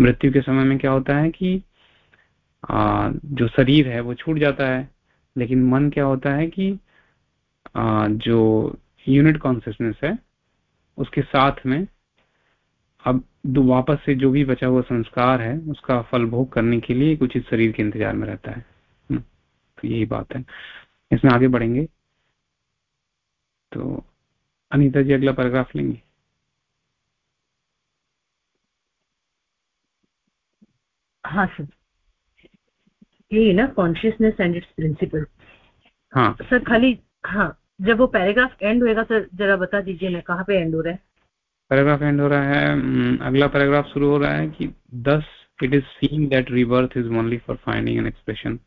S1: मृत्यु के समय में क्या होता है कि आ, जो शरीर है वो छूट जाता है। लेकिन मन क्या होता है कि आ, जो यूनिट कॉन्सियसनेस है उसके साथ में अब वापस से जो भी बचा हुआ संस्कार है उसका फल भोग करने के लिए कुछ इस शरीर के इंतज़ार में रहता है। हम्म, तो यही बात है। इसमें आगे बढ़ेंगे। तो अनिता जी अगला पैराग्राफ लेंगे।
S3: हाँ सर यही ना कॉन्शियसनेस एंड इट्स प्रिंसिपल
S1: हाँ।
S3: सर खाली हाँ जब वो पैराग्राफ एंड होएगा सर जरा बता दीजिए ना कहाँ पे एंड हो रहा है?
S1: पैराग्राफ एंड हो रहा है हम्म, अगला पैराग्राफ शुरू हो रहा है कि thus it is seen that rebirth is only for finding an expression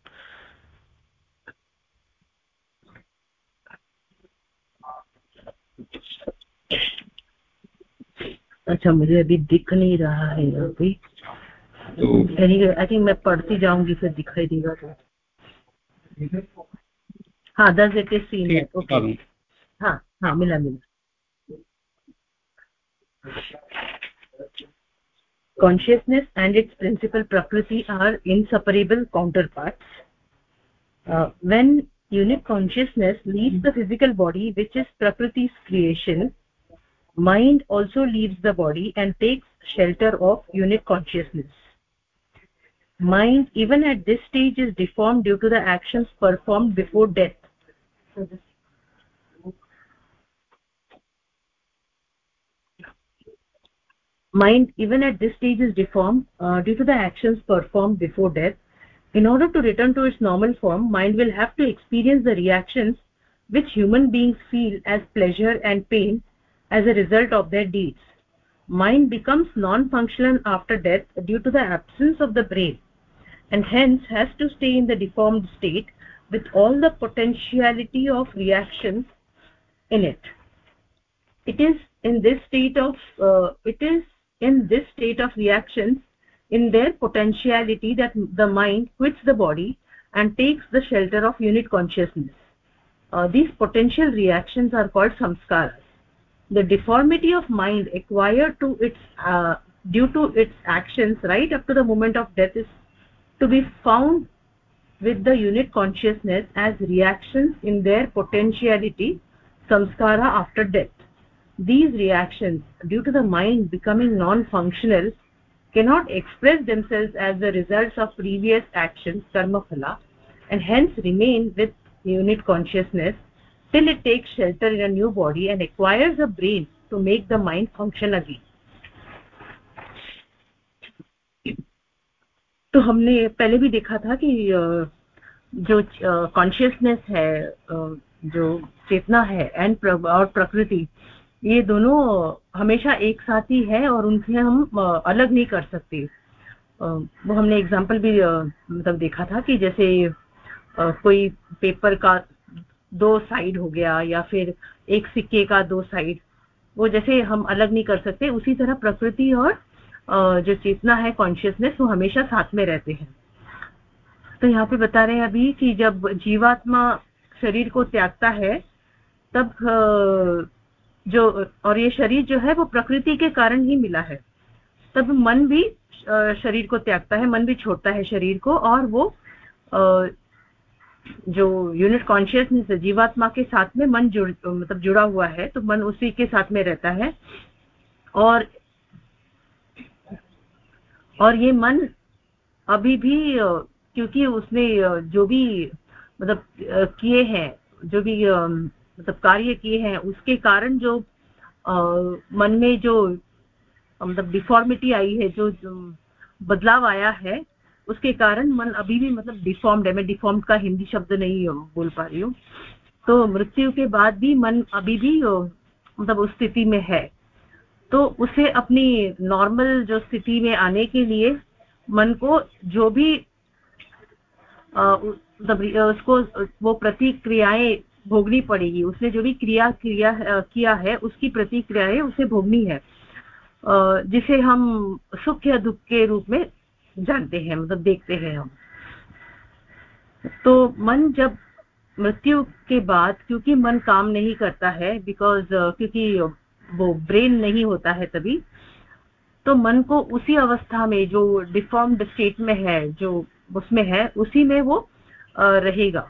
S3: अच्छा मुझे अभी दिख नहीं रहा है अभी। आई थिंक मैं पढ़ती जाऊंगी फिर दिखाई देगा तो हाँ दस इट इज सीन ओके हाँ हाँ मिला मिला consciousness and its principal prakriti are inseparable counterparts uh, when unit consciousness leaves the physical body which is prakriti's creation mind also leaves the body and takes shelter of unit consciousness mind even at this stage is deformed due to the actions performed before death. Mind even at this stage is deformed uh, due to the actions performed before death. In order to return to its normal form mind will have to experience the reactions which human beings feel as pleasure and pain as a result of their deeds. Mind becomes non-functional after death due to the absence of the brain and hence has to stay in the deformed state with all the potentiality of reactions in it. It is in this state of uh, it is in this state of reactions in their potentiality that the mind quits the body and takes the shelter of unit consciousness. Uh, these potential reactions are called samskaras. The deformity of mind acquired to its uh, due to its actions right up to the moment of death is to be found with the unit consciousness as reactions in their potentiality samskara after death. These reactions due to the mind becoming non functional cannot express themselves as the results of previous actions karma phala and hence remain with unit consciousness till it takes shelter in a new body and acquires a brain to make the mind function again तो हमने पहले भी देखा था कि जो consciousness है जो चेतना है एंड और प्रकृति, ये दोनों हमेशा एक साथ ही है और उनसे हम अलग नहीं कर सकते। वो हमने एग्जांपल भी मतलब देखा था कि जैसे कोई पेपर का दो साइड हो गया या फिर एक सिक्के का दो साइड वो जैसे हम अलग नहीं कर सकते, उसी तरह प्रकृति और जो चेतना है कॉन्शियसनेस वो हमेशा साथ में रहते हैं। तो यहाँ पे बता रहे हैं अभी कि जब जीवात्मा शरीर को त्यागता है, तब जो, और ये शरीर जो है, वो प्रकृति के कारण ही मिला है। तब मन भी शरीर को त्यागता है, मन भी छोड़ता है शरीर को, और वो जो यूनिट कॉन्शियसनेस है, जीवात्मा के साथ में मन जुड़ मतलब जुड़ा हुआ है तो मन उसी के साथ में रहता है। और और ये मन अभी भी क्योंकि उसने जो भी मतलब किए हैं जो भी मतलब कार्य किए हैं उसके कारण जो मन में जो मतलब डिफॉर्मिटी आई है जो, जो बदलाव आया है उसके कारण मन अभी भी मतलब डिफॉर्म्ड है। मैं डिफॉर्म्ड का हिंदी शब्द नहीं बोल पा रही हूँ। तो मृत्यु के बाद भी मन अभी भी मतलब उस स्थिति में है। तो उसे अपनी नॉर्मल जो स्थिति में आने के लिए मन को जो भी मतलब उसको, वो प्रतिक्रियाएँ भोगनी पड़ेगी, उसने जो भी क्रिया क्रिया किया है, उसकी प्रतिक्रियाएँ उसे भोगनी है जिसे हम सुख या दुख के रूप में जानते हैं मतलब देखते हैं हम। तो मन जब मृत्यु के बाद, क्योंकि मन काम नहीं करता है बिकॉज़ क्योंकि वो ब्रेन नहीं होता है तभी तो मन को उसी अवस्था में जो डिफॉर्म्ड स्टेट में है, जो उसमें है, उसी में वो रहेगा।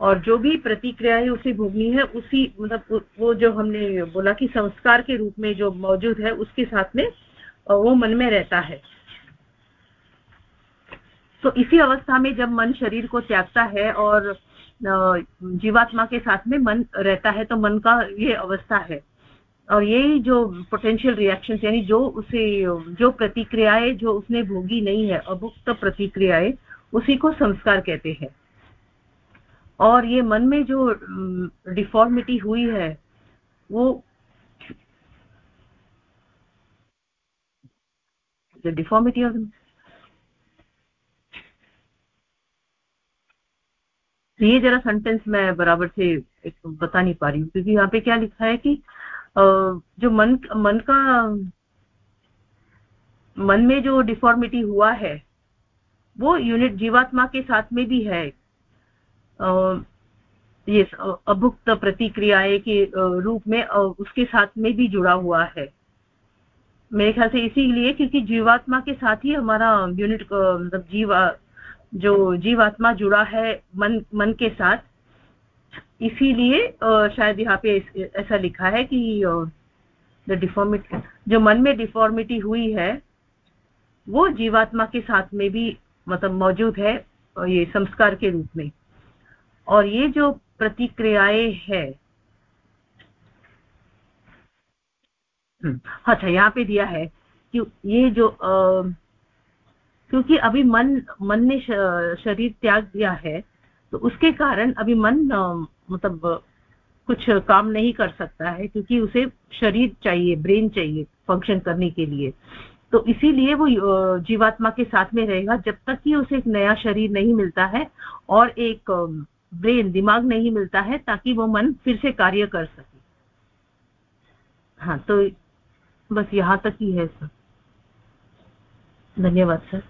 S3: और जो भी प्रतिक्रियाएँ उसे भोगनी है, उसी मतलब वो जो हमने बोला कि संस्कार के रूप में जो मौजूद है, उसके साथ में वो मन में रहता है। तो इसी अवस्था में जब मन शरीर को त्यागता है और जीवात्मा के साथ में मन रहता है तो मन का ये अवस्था है। और यही जो पोटेंशियल रिएक्शन यानी जो उसे, जो प्रतिक्रियाएँ जो उसने भोगी नहीं है, अभुक्त प्रतिक्रियाएँ, उसी को संस्कार कहते हैं। और ये मन में जो डिफॉर्मिटी हुई है, वो डिफॉर्मिटी ऑफ़ ये जरा सेंटेंस मैं बराबर से बता नहीं पा रही हूँ, क्योंकि यहाँ पे क्या लिखा है कि जो मन मन का, मन में जो डिफॉर्मिटी हुआ है, वो यूनिट जीवात्मा के साथ में भी है। ये अभुक्त प्रतिक्रियाएँ के रूप में उसके साथ में भी जुड़ा हुआ है। मेरे ख्याल से इसीलिए क्योंकि जीवात्मा के साथ ही हमारा यूनिट मतलब जीवा, जो जीवात्मा जुड़ा है मन मन के साथ इसीलिए शायद यहाँ पे ऐसा लिखा है कि द डिफॉर्मिटी जो मन में डिफॉर्मिटी हुई है वो जीवात्मा के साथ में भी मतलब मौजूद है ये संस्कार के रूप में। और ये जो प्रतिक्रियाएँ है हम्म, अच्छा यहाँ पे दिया है कि ये जो आ, क्योंकि अभी मन मन ने शरीर त्याग दिया है तो उसके कारण अभी मन मतलब कुछ काम नहीं कर सकता है, क्योंकि उसे शरीर चाहिए, ब्रेन चाहिए फ़ंक्शन करने के लिए। तो इसीलिए वो जीवात्मा के साथ में रहेगा, जब तक कि उसे एक नया शरीर नहीं मिलता है और एक ब्रेन, दिमाग नहीं मिलता है, ताकि वो मन फिर से कार्य कर सके। हाँ तो बस यहाँ तक ही है, सर। धन्यवाद, सर।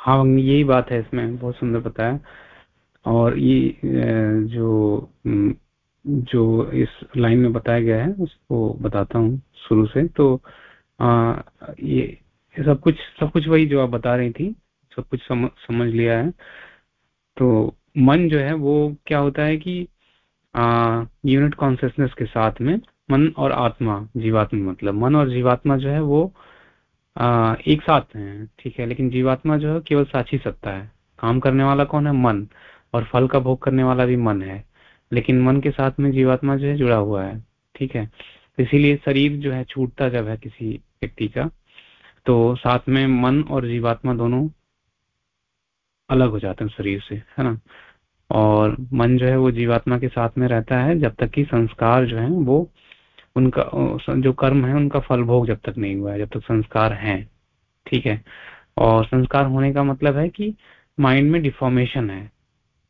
S1: हाँ यही बात है इसमें बहुत सुंदर बताया। और ये जो जो इस लाइन में बताया गया है उसको बताता हूँ शुरू से। तो आ, ये सब कुछ सब कुछ वही जो आप बता रही थी सब कुछ सम, समझ लिया है। तो मन जो है वो क्या होता है कि यूनिट कॉन्सियसनेस के साथ में मन और आत्मा जीवात्मा मतलब मन और जीवात्मा जो है वो एक साथ हैं, ठीक है, लेकिन जीवात्मा जो है केवल साक्षी सत्ता है। काम करने वाला कौन है? मन। और फल का भोग करने वाला भी मन है। लेकिन मन के साथ में जीवात्मा जो है जुड़ा हुआ है, ठीक है। तो इसीलिए शरीर जो है छूटता जब है किसी व्यक्ति का तो साथ में मन और जीवात्मा दोनों अलग हो जाते हैं शरीर से, है ना? और मन जो है वो जीवात्मा के साथ में रहता है जब तक कि संस्कार जो है वो उनका जो कर्म है, उनका फल भोग जब तक नहीं हुआ है, जब तक संस्कार है, ठीक है? और संस्कार होने का मतलब है कि माइंड में डिफॉर्मेशन है,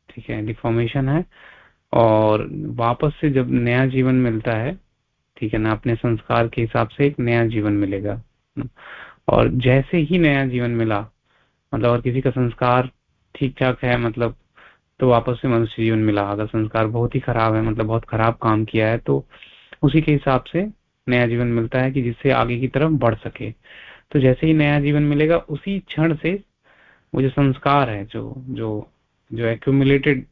S1: ठीक है? डिफॉर्मेशन है और वापस से जब नया जीवन मिलता है, ठीक है ना, अपने संस्कार के हिसाब से एक नया जीवन मिलेगा और जैसे ही नया जीवन मिला मतलब और किसी का संस्कार ठीक ठाक है मतलब तो वापस से मनुष्य जीवन मिला। अगर संस्कार बहुत ही खराब है मतलब बहुत खराब काम किया है तो उसी के हिसाब से नया जीवन मिलता है कि जिससे आगे की तरफ़ बढ़ सके। तो जैसे ही नया जीवन मिलेगा, उसी क्षण से वो जो संस्कार है, जो जो जो एक्यूमुलेटेड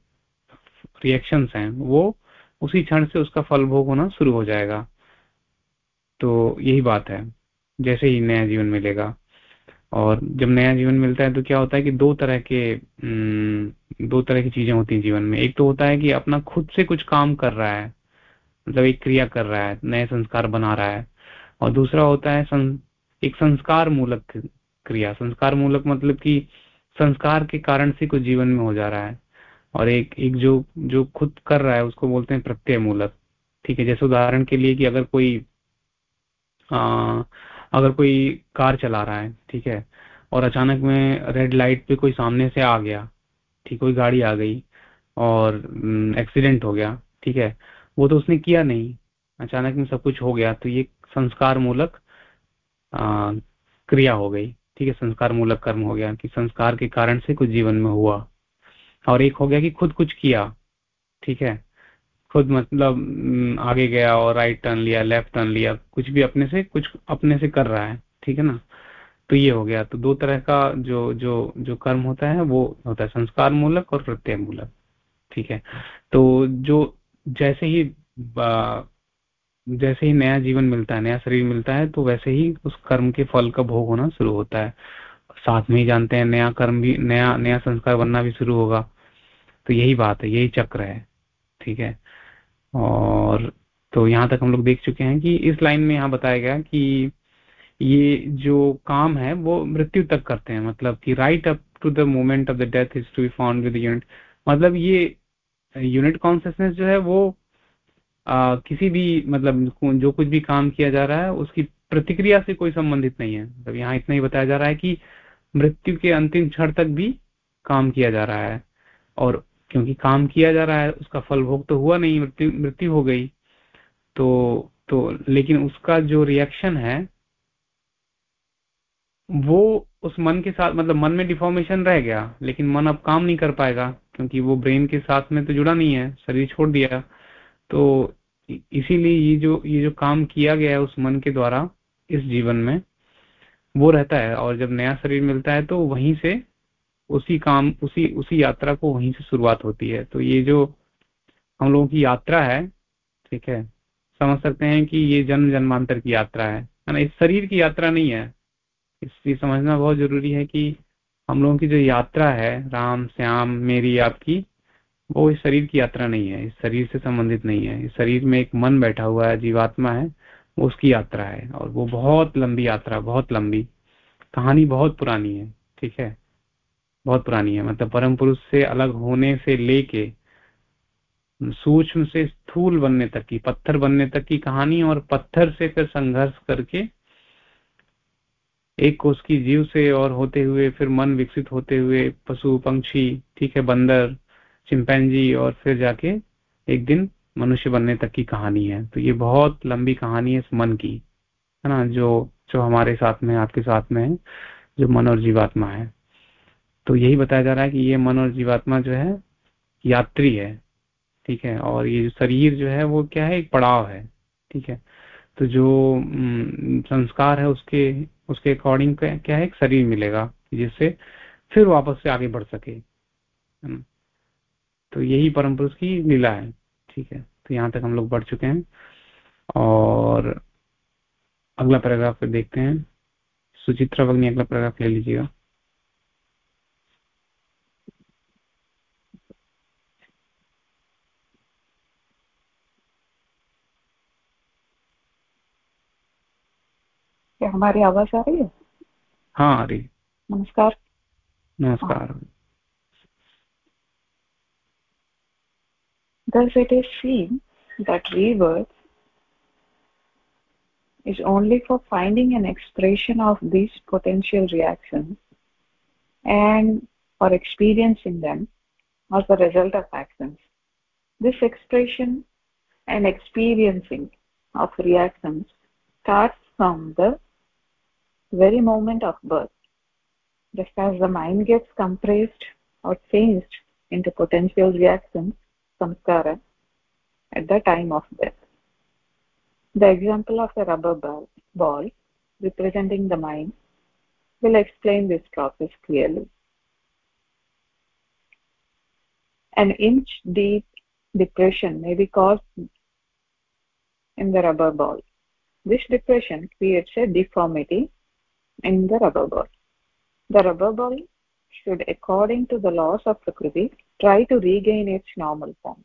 S1: रिएक्शंस हैं, वो उसी क्षण से उसका फल भोग होना शुरू हो जाएगा। तो यही बात है। जैसे ही नया जीवन मिलेगा। और जब नया जीवन मिलता है तो क्या होता है कि दो तरह के दो तरह की चीज़ें होती हैं जीवन में। एक तो होता है कि अपना खुद से कुछ काम कर रहा है मतलब एक क्रिया कर रहा है नए संस्कार बना रहा है। और दूसरा होता है सं, एक संस्कार मूलक क्रिया। संस्कार मूलक मतलब कि संस्कार के कारण से कुछ जीवन में हो जा रहा है। और एक एक जो जो खुद कर रहा है उसको बोलते हैं प्रत्यय मूलक ठीक है जैसे उदाहरण के लिए कि अगर कोई आ, अगर कोई कार चला रहा है ठीक है और अचानक में रेड लाइट पे कोई सामने से आ गया ठीक कोई गाड़ी आ गई और एक्सीडेंट हो गया ठीक है वो तो उसने किया नहीं। अचानक में सब कुछ हो गया तो ये संस्कार मूलक क्रिया हो गई। ठीक है संस्कार मूलक कर्म हो गया कि संस्कार के कारण से कुछ जीवन में हुआ। और एक हो गया कि खुद कुछ किया। ठीक है, खुद मतलब आगे गया और राइट टर्न लिया लेफ़्ट टर्न लिया, कुछ भी अपने से, कुछ अपने से कर रहा है। ठीक है ना? तो ये हो गया। तो दो तरह का जो जो जो कर्म होता है, वो होता है संस्कार मूलक और प्रत्यय मूलक ठीक है तो जो जैसे ही जैसे ही नया जीवन मिलता है, नया शरीर मिलता है तो वैसे ही उस कर्म के फल का भोग होना शुरू होता है। साथ में ही जानते हैं, नया कर्म भी, नया नया संस्कार बनना भी शुरू होगा। तो यही बात है, यही चक्र है, ठीक है? और तो यहाँ तक हम लोग देख चुके हैं कि इस लाइन में यहाँ बताया गया कि ये जो काम है, वो मृत्यु तक करते हैं। मतलब कि right up to the moment of the death is to be found with unit मतलब ये यूनिट कॉन्सियसनेस जो है वो आ, किसी भी मतलब जो कुछ भी काम किया जा रहा है उसकी प्रतिक्रिया से कोई संबंधित नहीं है। मतलब यहाँ इतना ही बताया जा रहा है कि मृत्यु के अंतिम क्षण तक भी काम किया जा रहा है। और क्योंकि काम किया जा रहा है उसका फल भोग तो हुआ नहीं मृत्यु मृत्यु हो गई। तो तो लेकिन उसका जो रिएक्शन है वो उस मन के साथ मतलब मन में डिफॉर्मेशन रह गया लेकिन मन अब काम नहीं कर पाएगा। क्योंकि वो ब्रेन के साथ में तो जुड़ा नहीं है, शरीर छोड़ दिया। तो इसीलिए ये जो ये जो काम किया गया है उस मन के द्वारा, इस जीवन में, वो रहता है। और जब नया शरीर मिलता है तो वहीं से उसी काम, उसी उसी यात्रा को वहीं से शुरुआत होती है। तो ये जो हम लोगों की यात्रा है, ठीक है, समझ सकते हैं कि ये जन्म जन्मांतर की यात्रा है। ना इस शरीर की यात्रा नहीं है। इसलिए समझना बहुत ज़रूरी है कि हम लोगों की जो यात्रा है, राम, श्याम, मेरी, आपकी, वो इस शरीर की यात्रा नहीं है। इस शरीर से संबंधित नहीं है। इस शरीर में एक मन बैठा हुआ है, जीवात्मा है, वो उसकी यात्रा है। और वो बहुत लंबी यात्रा, बहुत लंबी। कहानी बहुत पुरानी है, ठीक है? बहुत पुरानी है। मतलब परम पुरुष से अलग होने से लेके सूक्ष्म से स्थूल बनने तक की, पत्थर बनने तक की कहानी और पत्थर से फिर संघर्ष करके एक कोष की जीव से और होते हुए, फिर मन विकसित होते हुए, पशु, पंक्षी, ठीक है, बंदर चिंपैंजी और फिर जाके एक दिन मनुष्य बनने तक की कहानी है। तो ये बहुत लंबी कहानी है इस मन की, है ना, जो जो हमारे साथ में, आपके साथ में है, जो मन और जीवात्मा है। तो यही बताया जा रहा है कि ये मन और जीवात्मा जो है, यात्री है, ठीक है, और ये जो शरीर जो है, वो क्या है, एक पड़ाव है, ठीक है। तो जो संस्कार है उसके उसके अकॉर्डिंग क्या है, एक शरीर मिलेगा जिससे फिर वापस से आगे बढ़ सके तो यही परम पुरुष की लीला है, ठीक है? तो यहाँ तक हम लोग बढ़ चुके हैं और अगला पैराग्राफ देखते हैं। सुचित्रा भगनी, अगला पैराग्राफ ले लीजिएगा।
S4: क्या हमारी आवाज आ रही है
S1: हाँ आ रही
S4: नमस्कार
S1: नमस्कार
S4: Thus it is seen that rebirth is only for finding an expression of these potential reactions and for experiencing them as a result of actions. This expression and experiencing of reactions starts from the very moment of birth. Just as the mind gets compressed or changed into potential reactions, samskara, at the time of death. The example of a rubber ball, ball representing the mind will explain this process clearly. An inch deep depression may be caused in the rubber ball. This depression creates a deformity in the rubber ball. The rubber ball should, according to the laws of Prakriti, try to regain its normal form.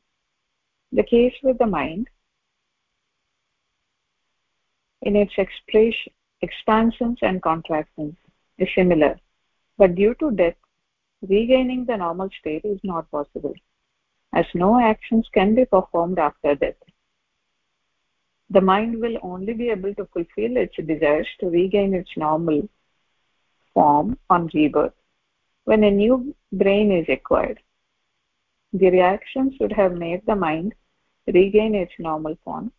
S4: The case with the mind, in its expansions and contractions, is similar, but due to death, regaining the normal state is not possible, as no actions can be performed after death. The mind will only be able to fulfill its desires to regain its normal form on rebirth when a new brain is acquired. The reactions would have made the mind regain its normal form,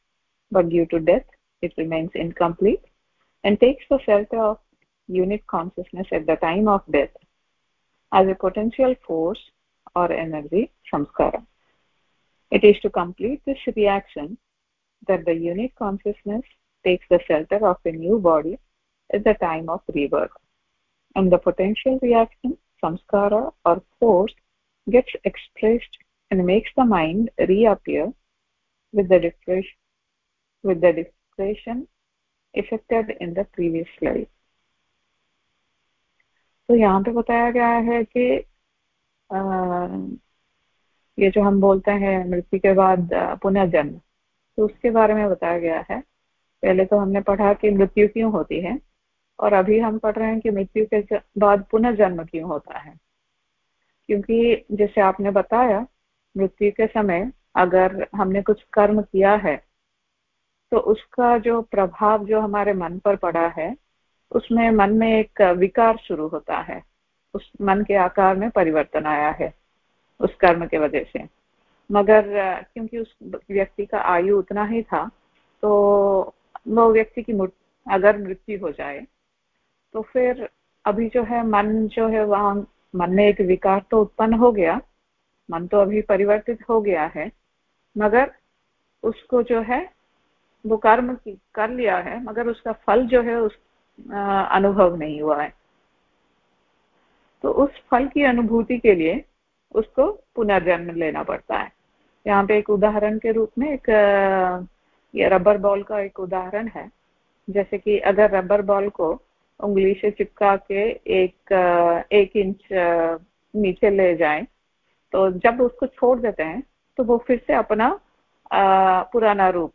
S4: but due to death, it remains incomplete and takes the shelter of unit consciousness at the time of death as a potential force or energy samskara. It is to complete this reaction that the unit consciousness takes the shelter of a new body at the time of rebirth. And the potential reaction samskara or force gets expressed and makes the mind reappear with the depression, with the discretion effected in the previous slide तो यहाँ पे बताया गया है कि आ, ये जो हम बोलते हैं मृत्यु के बाद पुनर्जन्म तो उसके बारे में बताया गया है। पहले तो हमने पढ़ा कि मृत्यु क्यों होती है, और अभी हम पढ़ रहे हैं कि मृत्यु के बाद पुनर्जन्म क्यों होता है। क्योंकि जैसे आपने बताया, मृत्यु के समय अगर हमने कुछ कर्म किया है तो उसका जो प्रभाव जो हमारे मन पर पड़ा है, उसमें मन में एक विकार शुरू होता है। उस मन के आकार में परिवर्तन आया है, उस कर्म के वजह से। मगर क्योंकि उस व्यक्ति का आयु उतना ही था तो वो व्यक्ति की अगर मृत्यु हो जाए तो फिर अभी जो है मन जो है वहाँ मन में एक विकार तो उत्पन्न हो गया मन तो अभी परिवर्तित हो गया है मगर उसको जो है वो कर्म कर लिया है मगर उसका फल जो है उस आ, अनुभव नहीं हुआ है। तो उस फल की अनुभूति के लिए उसको पुनर्जन्म लेना पड़ता है। यहाँ पे एक उदाहरण के रूप में एक ये रबर बॉल का एक उदाहरण है। जैसे कि अगर रबर बॉल को उंगली से चिपका के एक एक इंच नीचे ले जाए तो जब उसको छोड़ देते हैं तो वो फिर से अपना आ, पुराना रूप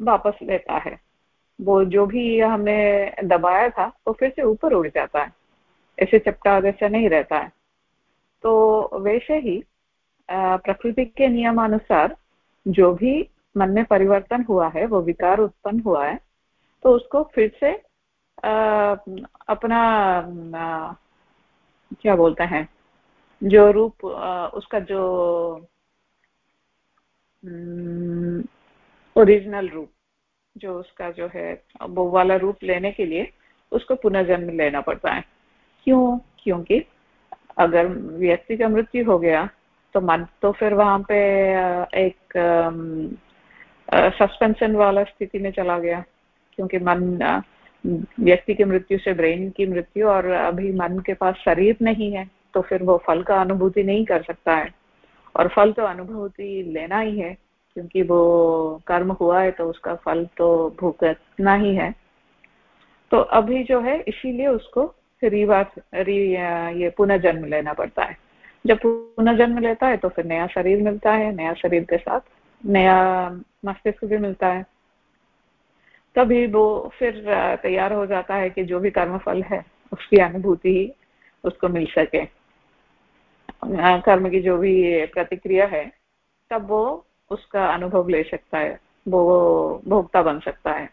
S4: वापस लेता है। वो जो भी हमने दबाया था वो फिर से ऊपर उड़ जाता है। ऐसे चपटा जैसा नहीं रहता है। तो वैसे ही प्रकृति के नियमानुसार जो भी मन में परिवर्तन हुआ है वो विकार उत्पन्न हुआ है तो उसको फिर से आ, अपना आ, क्या बोलते हैं जो रूप आ, उसका जो ओरिजिनल रूप जो उसका जो है वो वाला रूप लेने के लिए उसको पुनर्जन्म लेना पड़ता है। क्यों? क्योंकि अगर व्यक्ति का मृत्यु हो गया तो मन तो फिर वहाँ पे एक सस्पेंशन वाला स्थिति में चला गया। क्योंकि मन व्यक्ति की मृत्यु से ब्रेन की मृत्यु और अभी मन के पास शरीर नहीं है तो फिर वो फल का अनुभूति नहीं कर सकता है। और फल तो अनुभूति लेना ही है, क्योंकि वो कर्म हुआ है तो उसका फल तो भुगतना ही है। तो अभी जो है, इसीलिए उसको रिवास री ये पुनर्जन्म लेना पड़ता है। जब पुनर्जन्म लेता है तो फिर नया शरीर मिलता है, नया शरीर के साथ, नया मस्तिष्क भी मिलता है। तभी वो फिर तैयार हो जाता है कि जो भी कर्म फल है, उसकी अनुभूति ही उसको मिल सके। कर्म की जो भी प्रतिक्रिया है, तब वो उसका अनुभव ले सकता है, वो भोक्ता बन सकता है।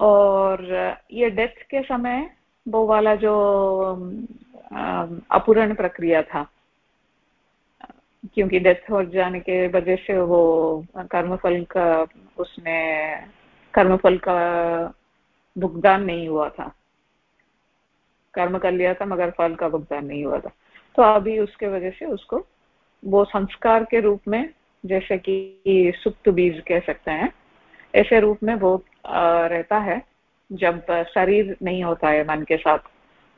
S4: और ये डेथ के समय वो वाला जो अपूर्ण प्रक्रिया था। क्योंकि डेथ हो जाने के वजह से वो कर्मफल का, उसमें कर्मफल का भुगतान नहीं हुआ था। कर्म कर लिया था, मगर फल का भुगतान नहीं हुआ था। तो अभी उसके वजह से उसको, वो संस्कार के रूप में, जैसे कि सुप्त बीज कह सकते हैं, ऐसे रूप में वो रहता है, जब शरीर नहीं होता है मन के साथ।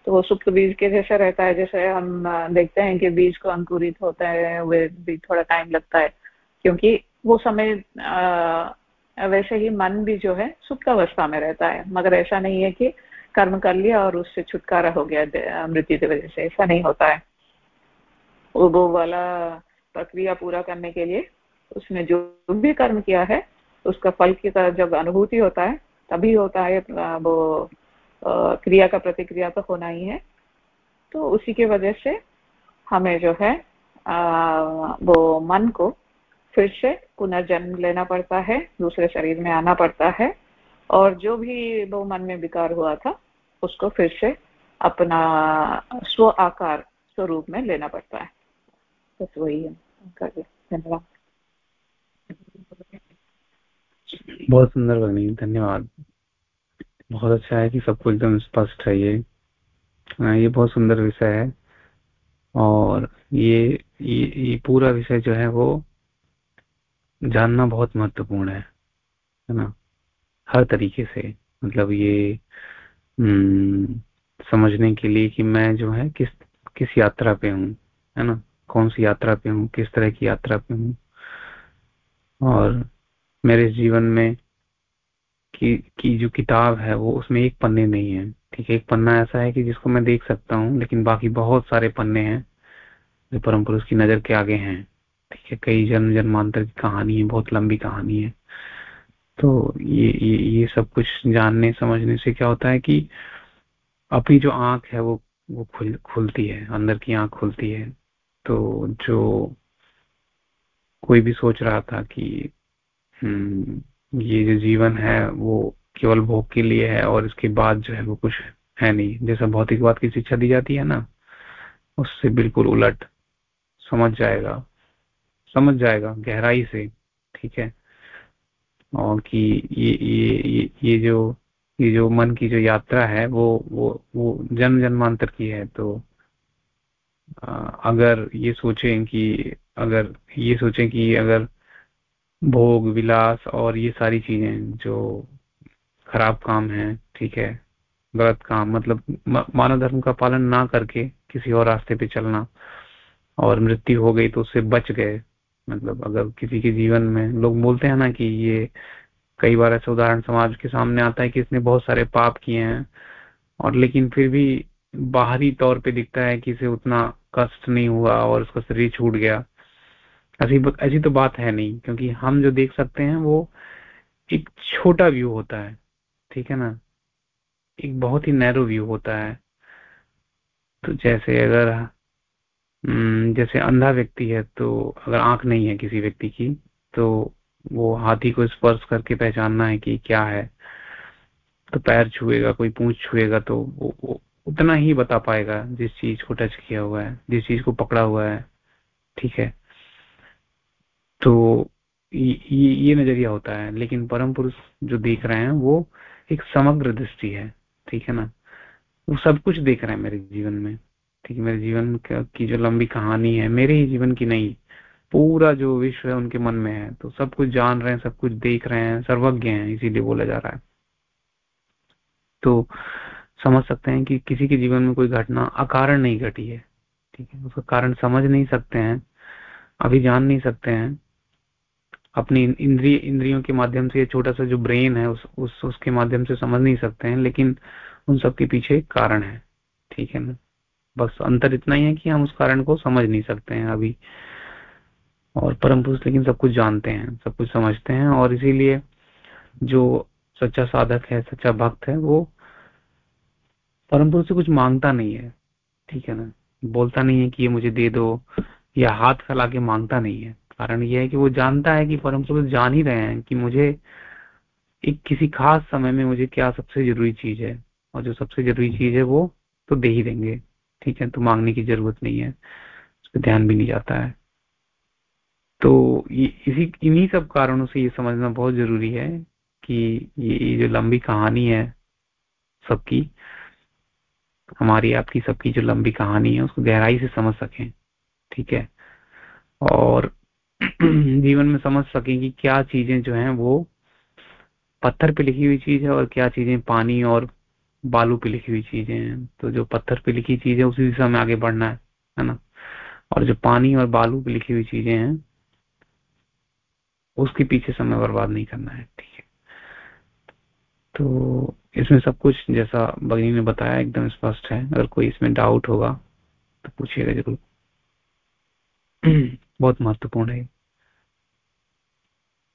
S4: तो वो सुप्त बीज के जैसे रहता है जैसे हम देखते हैं कि बीज को अंकुरित होता है भी थोड़ा टाइम लगता है। क्योंकि वो समय आ, वैसे ही मन भी जो है सुप्त अवस्था में रहता है। मगर ऐसा नहीं है कि कर्म कर लिया और उससे छुटकारा हो गया मृत्यु की वजह से। ऐसा नहीं होता है। वो वाला प्रक्रिया पूरा करने के लिए उसने जो भी कर्म किया है उसका फल की तरह जब अनुभूति होता है तभी होता है वो क्रिया का प्रतिक्रिया तो होना ही है। तो उसी के वजह से हमें जो है वो मन को फिर से पुनर्जन्म लेना पड़ता है, दूसरे शरीर में आना पड़ता है, और जो भी वो मन में विकार हुआ था, उसको फिर से अपना स्व आकार स्वरूप में लेना पड़ता है। बस वही है। धन्यवाद।
S1: बहुत सुंदर बनी। धन्यवाद। बहुत अच्छा है कि सबको एकदम स्पष्ट है ये। हाँ, ये बहुत सुंदर विषय है। और ये ये, ये पूरा विषय जो है वो जानना बहुत महत्वपूर्ण है है ना? हर तरीके से। मतलब ये हम्म, समझने के लिए कि मैं जो है किस किस यात्रा पे हूँ है ना? कौन सी यात्रा पे हूँ किस तरह की यात्रा पे हूँ। और मेरे जीवन में की, की जो किताब है वो उसमें एक पन्ने नहीं है ठीक है? एक पन्ना ऐसा है कि जिसको मैं देख सकता हूँ लेकिन बाकी बहुत सारे पन्ने हैं जो परम पुरुष की नज़र के आगे हैं ठीक है? कई जन्म जन्मांतर की कहानी है बहुत लंबी कहानी है। तो ये ये ये सब कुछ जानने समझने से क्या होता है कि अपनी जो आँख है वो वो खुल खुलती है अंदर की आँख खुलती है। तो जो कोई भी सोच रहा था कि हम्म ये जो जीवन है वो केवल भोग के लिए है और इसके बाद जो है वो कुछ है नहीं। जैसा भौतिकवाद की शिक्षा दी जाती है ना उससे बिल्कुल उलट समझ जाएगा। समझ जाएगा गहराई से ठीक है? और कि ये ये ये, जो ये जो मन की जो यात्रा है वो वो वो जन्म जन्मांतर की है तो आ, अगर ये सोचें कि अगर ये सोचें कि अगर भोग, विलास और ये सारी चीज़ें जो खराब काम है, ठीक है, गलत काम मतलब मानव धर्म का पालन ना करके किसी और रास्ते पे चलना और मृत्यु हो गई तो उससे बच गए। मतलब अगर किसी के जीवन में लोग बोलते हैं ना कि ये कई बार ऐसा उदाहरण समाज के सामने आता है कि इसने बहुत सारे पाप किए हैं और लेकिन फिर भी बाहरी तौर पे दिखता है कि इसे उतना कष्ट नहीं हुआ और उसका शरीर छूट गया। ऐसी ऐसी तो बात है नहीं क्योंकि हम जो देख सकते हैं वो एक छोटा व्यू होता है ठीक है ना? एक बहुत ही नैरो व्यू होता है। तो जैसे अगर हम्म, जैसे अंधा व्यक्ति है तो अगर आँख नहीं है किसी व्यक्ति की तो वो हाथी को स्पर्श करके पहचानना है कि क्या है। तो पैर छुएगा कोई पूंछ छुएगा तो वो, वो उतना ही बता पाएगा जिस चीज़ को टच किया हुआ है जिस चीज़ को पकड़ा हुआ है ठीक है? तो ये, ये नज़रिया होता है। लेकिन परम पुरुष जो देख रहे हैं वो एक समग्र दृष्टि है ठीक है ना? वो सब कुछ देख रहे हैं मेरे जीवन में ठीक है? मेरे जीवन की जो लंबी कहानी है मेरे ही जीवन की नहीं पूरा जो विश्व है उनके मन में है। तो सब कुछ जान रहे हैं सब कुछ देख रहे हैं सर्वज्ञ हैं इसीलिए बोला जा रहा है। तो समझ सकते हैं कि किसी के जीवन में कोई घटना अकारण नहीं घटी है ठीक है? उसका कारण समझ नहीं सकते हैं अभी जान नहीं सकते हैं अपनी इंद्रिय इंद्रियों के माध्यम से छोटा सा जो ब्रेन है उस, उस उसके माध्यम से समझ नहीं सकते हैं लेकिन उन सब के पीछे कारण है। ठीक है ना? बस अंतर इतना ही है कि हम उस कारण को समझ नहीं सकते हैं अभी। और परम पुरुष लेकिन सब कुछ जानते हैं सब कुछ समझते हैं और इसीलिए जो सच्चा साधक है सच्चा भक्त है वो परम पुरुष से कुछ माँगता नहीं है। ठीक है ना? बोलता नहीं है कि ये मुझे दे दो या हाथ फैला के माँगता नहीं है। कारण यह है कि वो जानता है कि परम पुरुष जान ही रहे हैं कि मुझे एक किसी खास समय में मुझे क्या सबसे ज़रूरी चीज़ है। और जो सबसे ज़रूरी चीज़ है वो तो दे ही देंगे। ठीक है तो मांगने की ज़रूरत नहीं है। उस पर ध्यान भी नहीं जाता है। तो इसी, इन्हीं सब कारणों से ये समझना बहुत ज़रूरी है कि ये जो लंबी कहानी है सबकी, हमारी, आपकी सबकी जो लंबी कहानी है, उसको गहराई से समझ सकें। ठीक है? और जीवन में समझ सकें कि क्या चीज़ें जो हैं वो पत्थर पे लिखी हुई चीज़ है और क्या चीज़ें पानी और बालू पे लिखी हुई चीज़ें हैं। तो जो पत्थर पे लिखी चीज़ है, उसी दिशा में आगे बढ़ना है है ना? और जो पानी और बालू पे लिखी हुई चीज़ें हैं, उसके पीछे समय बर्बाद नहीं करना है, ठीक है? तो इसमें सब कुछ जैसा बगनी ने बताया, एकदम स्पष्ट है। अगर कोई इसमें डाउट होगा तो पूछिएगा ज़रूर। बहुत महत्वपूर्ण है।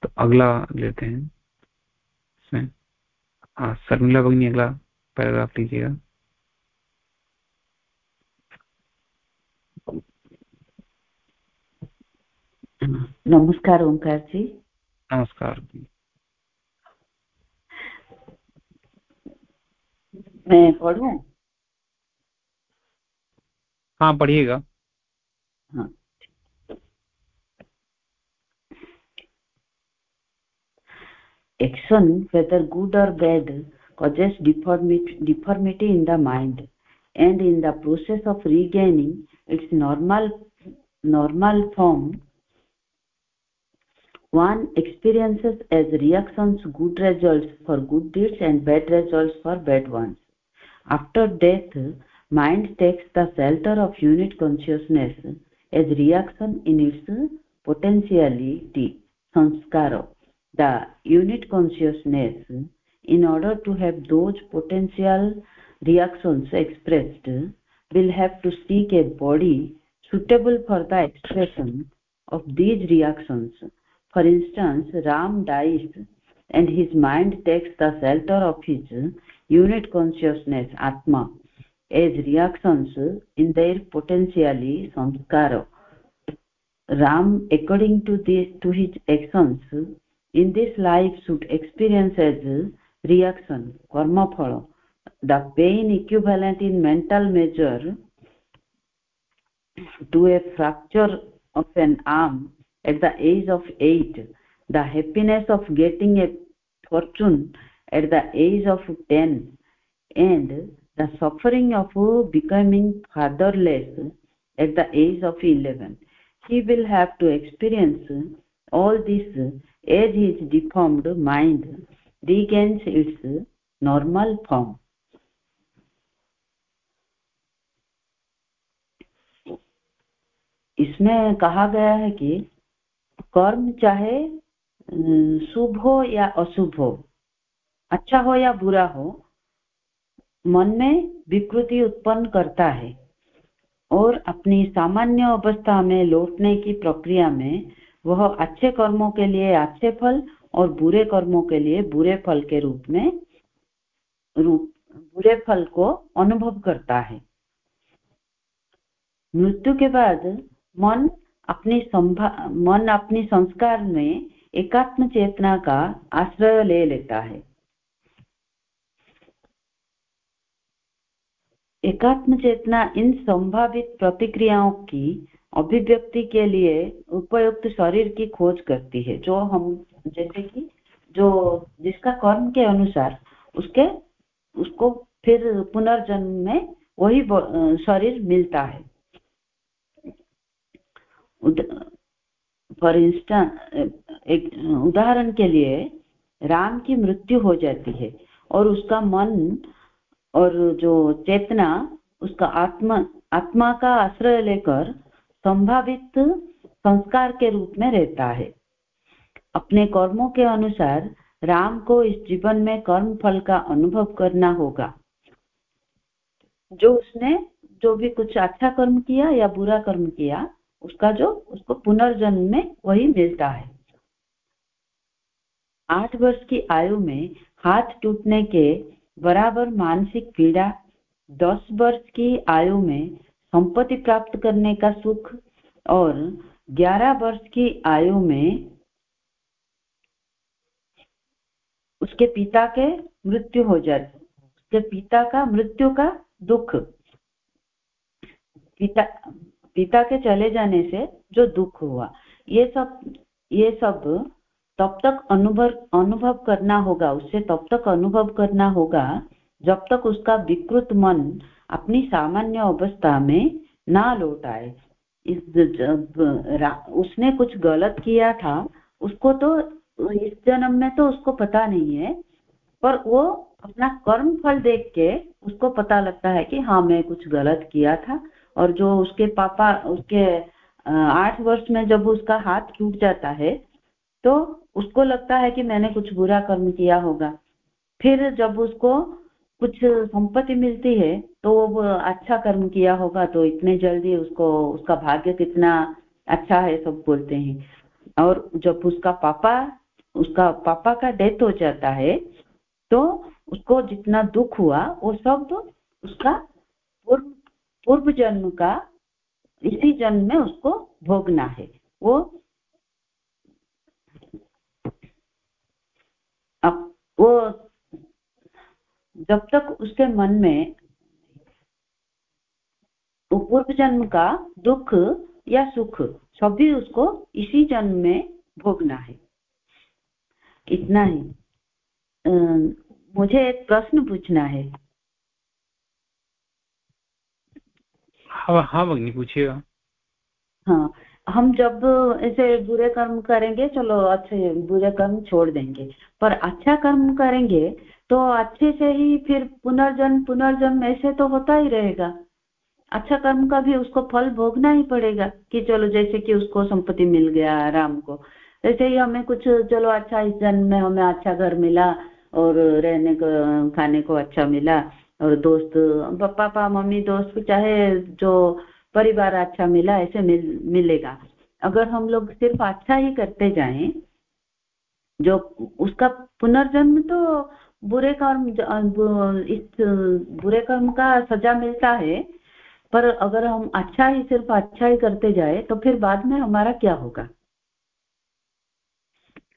S1: तो अगला लेते हैं। इसमें हाँ शर्मिला भगनी अगला पैराग्राफ लीजिएगा।
S5: नमस्कार ओंकार जी।
S1: नमस्कार
S5: मैं पढ़ू?
S1: हाँ पढ़िएगा।
S5: Action whether good or bad causes deformity, in the mind. And in the process of regaining its normal normal form one experiences as reactions good results for good deeds and bad results for bad ones. After death mind takes the shelter of unit consciousness as reaction in its potentiality sanskara the unit consciousness in order to have those potential reactions expressed will have to seek a body suitable for the expression of these reactions. For instance ram dies and his mind takes the shelter of his unit consciousness atma as reactions in their potentially samskara. Ram according to this to his actions in this life should experience as reaction karma phala. The pain equivalent in mental measure to a fracture of an arm at the age of 8 the happiness of getting a fortune at the age of 10 and the suffering of becoming fatherless at the age of 11 he will have to experience all this as his deformed mind. Regains its normal form. इसमें कहा गया है कि कर्म चाहे शुभ हो या अशुभ हो अच्छा हो या बुरा हो, मन में विकृति उत्पन्न करता है और अपनी सामान्य अवस्था में लौटने की प्रक्रिया में वह अच्छे कर्मों के लिए अच्छे फल और बुरे कर्मों के लिए बुरे फल के रूप में, रूप, बुरे फल को अनुभव करता है। मृत्यु के बाद मन अपनी मन अपनी संस्कार में एकात्म चेतना का आश्रय ले लेता है। एकात्म चेतना इन संभावित प्रतिक्रियाओं की अभिव्यक्ति के लिए उपयुक्त शरीर की खोज करती है। जो हम, जैसे कि जो जिसका कर्म के अनुसार उसके, उसको फिर पुनर्जन्म में वही शरीर मिलता है। फॉर इंस्टेंस एक उदाहरण के लिए राम की मृत्यु हो जाती है और उसका मन और जो चेतना, उसका आत्मा आत्मा का आश्रय लेकर संभावित संस्कार के रूप में रहता है। अपने कर्मों के अनुसार राम को इस जीवन में कर्म फल का अनुभव करना होगा। जो उसने जो भी कुछ अच्छा कर्म किया या बुरा कर्म किया, उसका जो उसको पुनर्जन्म में वही मिलता है। आठ वर्ष की आयु में हाथ टूटने के बराबर मानसिक पीड़ा, दस वर्ष की आयु में संपत्ति प्राप्त करने का सुख और ग्यारह वर्ष की आयु में उसके पिता के मृत्यु हो जाती उसके पिता का मृत्यु का दुख। पिता पिता के चले जाने से जो दुख हुआ, ये सब ये सब तब तक अनुभव अनुभव करना होगा उससे तब तक अनुभव करना होगा जब तक उसका विकृत मन अपनी सामान्य अवस्था में ना लौट आए। इस जब उसने कुछ गलत किया था, उसको तो इस जन्म में तो उसको पता नहीं है, पर वो अपना कर्म फल देख के उसको पता लगता है कि हाँ मैं कुछ गलत किया था और जो उसके पापा, उसके आठ वर्ष में जब उसका हाथ टूट जाता है तो उसको लगता है कि मैंने कुछ बुरा कर्म किया होगा। फिर जब उसको कुछ संपत्ति मिलती है तो वो अच्छा कर्म किया होगा तो इतने जल्दी उसको, उसका भाग्य कितना अच्छा है, सब बोलते हैं। और जब उसका पापा उसका पापा का डेथ हो जाता है तो उसको जितना दुख हुआ, वो सब उसका पूर्व पूर्व जन्म का, इसी जन्म में उसको भोगना है। वो अब वो जब तक उसके मन में पूर्व जन्म का दुख या सुख सभी उसको इसी जन्म में भोगना है। इतना ही। आ, मुझे एक प्रश्न पूछना है।
S1: हाँ हाँ भगनी पूछिएगा।
S5: हाँ हम जब ऐसे बुरे कर्म करेंगे चलो अच्छे बुरे कर्म छोड़ देंगे। पर अच्छा कर्म करेंगे तो अच्छे से ही फिर पुनर्जन्म पुनर्जन्म ऐसे तो होता ही रहेगा। अच्छा कर्म का भी उसको फल भोगना ही पड़ेगा कि चलो जैसे कि उसको संपत्ति मिल गया राम को। जैसे ही हमें कुछ, चलो अच्छा इस जन्म में हमें अच्छा घर मिला और रहने को, खाने को अच्छा मिला और दोस्त, पापा, मम्मी, दोस्त, चाहे जो परिवार अच्छा मिला, ऐसे मिल, मिलेगा। अगर हम लोग सिर्फ़ अच्छा ही करते जाएँ, जो उसका पुनर्जन्म तो बुरे कर्म इस बुरे कर्म का सजा मिलता है, पर अगर हम अच्छा ही सिर्फ़ अच्छा ही करते जाए तो फिर बाद में हमारा क्या होगा?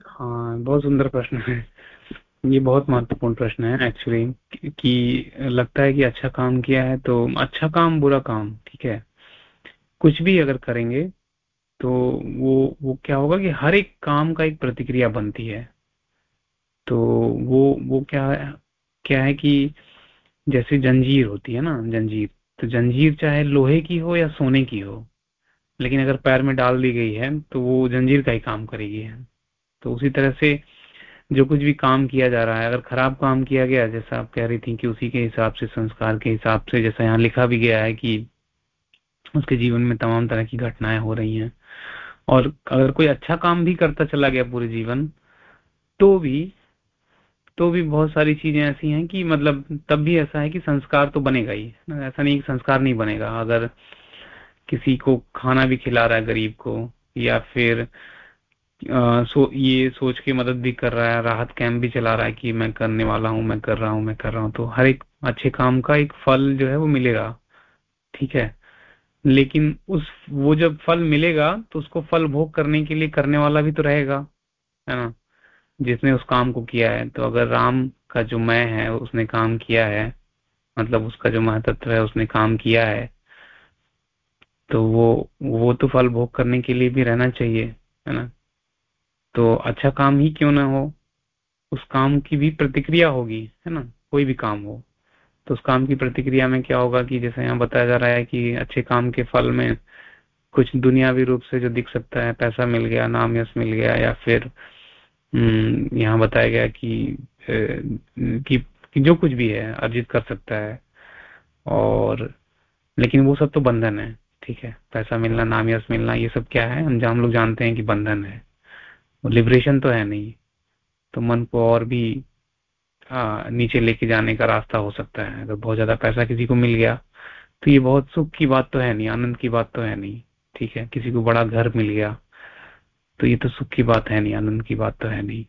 S1: हाँ बहुत सुंदर प्रश्न है। ये बहुत महत्वपूर्ण प्रश्न है एक्चुअली कि लगता है कि अच्छा काम किया है तो अच्छा काम, बुरा काम, ठीक है? कुछ भी अगर करेंगे तो वो वो क्या होगा कि हर एक काम का एक प्रतिक्रिया बनती है। तो वो वो क्या है क्या है कि जैसे जंजीर होती है ना, जंजीर तो जंजीर चाहे लोहे की हो या सोने की हो, लेकिन अगर पैर में डाल दी गई है तो वो जंजीर का ही काम करेगी। तो उसी तरह से जो कुछ भी काम किया जा रहा है, अगर खराब काम किया गया, जैसा आप कह रही थी कि उसी के हिसाब से, संस्कार के हिसाब से, जैसा यहाँ लिखा भी गया है कि उसके जीवन में तमाम तरह की घटनाएँ हो रही हैं, और अगर कोई अच्छा काम भी करता चला गया पूरे जीवन तो भी तो भी बहुत सारी चीज़ें ऐसी हैं कि मतलब तब भी ऐसा है कि संस्कार तो बनेगा ही। ऐसा नहीं संस्कार नहीं बनेगा। अगर किसी को खाना भी खिला रहा है गरीब को या फिर आ, सो ये सोच के मदद भी कर रहा है राहत कैंप भी चला रहा है कि मैं करने वाला हूँ मैं कर रहा हूँ मैं कर रहा हूँ तो हर एक अच्छे काम का एक फल जो है वो मिलेगा। ठीक है? लेकिन उस वो जब फल मिलेगा तो उसको फल भोग करने के लिए करने वाला भी तो रहेगा। है ना? जिसने उस काम को किया है तो अगर राम का जो मैं है, उसने काम किया है मतलब उसका जो महतत्व है, उसने काम किया है तो वो वो तो फल भोग करने के लिए भी रहना चाहिए, है ना? तो अच्छा काम ही क्यों ना हो? उस काम की भी प्रतिक्रिया होगी, है ना? कोई भी काम हो। तो उस काम की प्रतिक्रिया में क्या होगा कि जैसे यहाँ बताया जा रहा है कि अच्छे काम के फल में कुछ दुनियावी रूप से जो दिख सकता है, पैसा मिल गया, नाम यश मिल गया, या फिर यहाँ बताया गया कि, कि कि जो कुछ भी है अर्जित कर सकता है। और लेकिन वो सब तो बंधन है ठीक है? पैसा मिलना नाम यश मिलना ये सब क्या है? हम हम लोग जानते हैं कि बंधन है। लिबरेशन तो है नहीं। तो मन को और भी आ, नीचे लेके जाने का रास्ता हो सकता है। अगर तो बहुत ज़्यादा पैसा किसी को मिल गया तो ये बहुत सुख की बात तो है नहीं आनंद की बात तो है नहीं ठीक है? किसी को बड़ा घर मिल गया तो ये तो सुख की बात है नहीं, आनंद की बात तो है नहीं।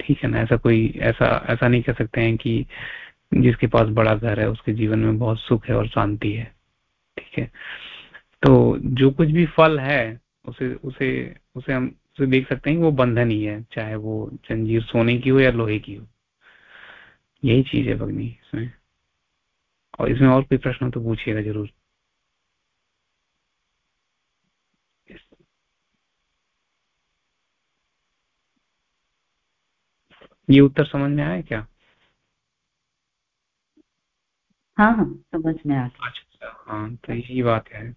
S1: ठीक है ना, ऐसा कोई, ऐसा ऐसा नहीं कह सकते हैं कि जिसके पास बड़ा घर है, उसके जीवन में बहुत सुख है और शांति है। ठीक है? तो जो कुछ भी फल है, उसे उसे उसे हम, उसे देख सकते हैं वो बंधन ही है, चाहे वो जंजीर सोने की हो या लोहे की हो। यही चीज़ है भगनी, इसमें। और इसमें और कोई प्रश्न तो पूछिएगा ज़रूर। ये उत्तर समझ में आया क्या?
S5: हाँ हाँ समझ में आ गया
S1: अच्छा, हाँ तो यही बात है।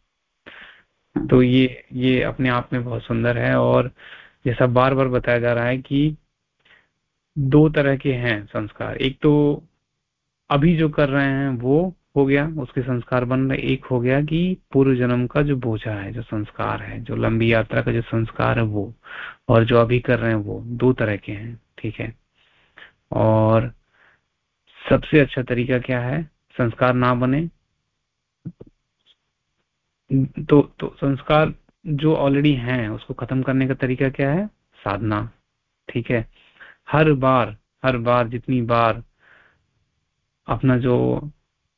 S1: तो ये ये अपने आप में बहुत सुंदर है और जैसा बार बार बताया जा रहा है कि दो तरह के हैं संस्कार। एक तो अभी जो कर रहे हैं वो हो गया उसके संस्कार बन रहे। एक हो गया कि पूर्व जन्म का जो बोझा है जो संस्कार है जो लंबी यात्रा का जो संस्कार है वो और जो अभी कर रहे हैं वो दो तरह के हैं ठीक है? और सबसे अच्छा तरीका क्या है? संस्कार ना बने। तो तो संस्कार जो ऑलरेडी हैं, उसको खत्म करने का तरीका क्या है? साधना। ठीक है? हर बार हर बार, जितनी बार अपना जो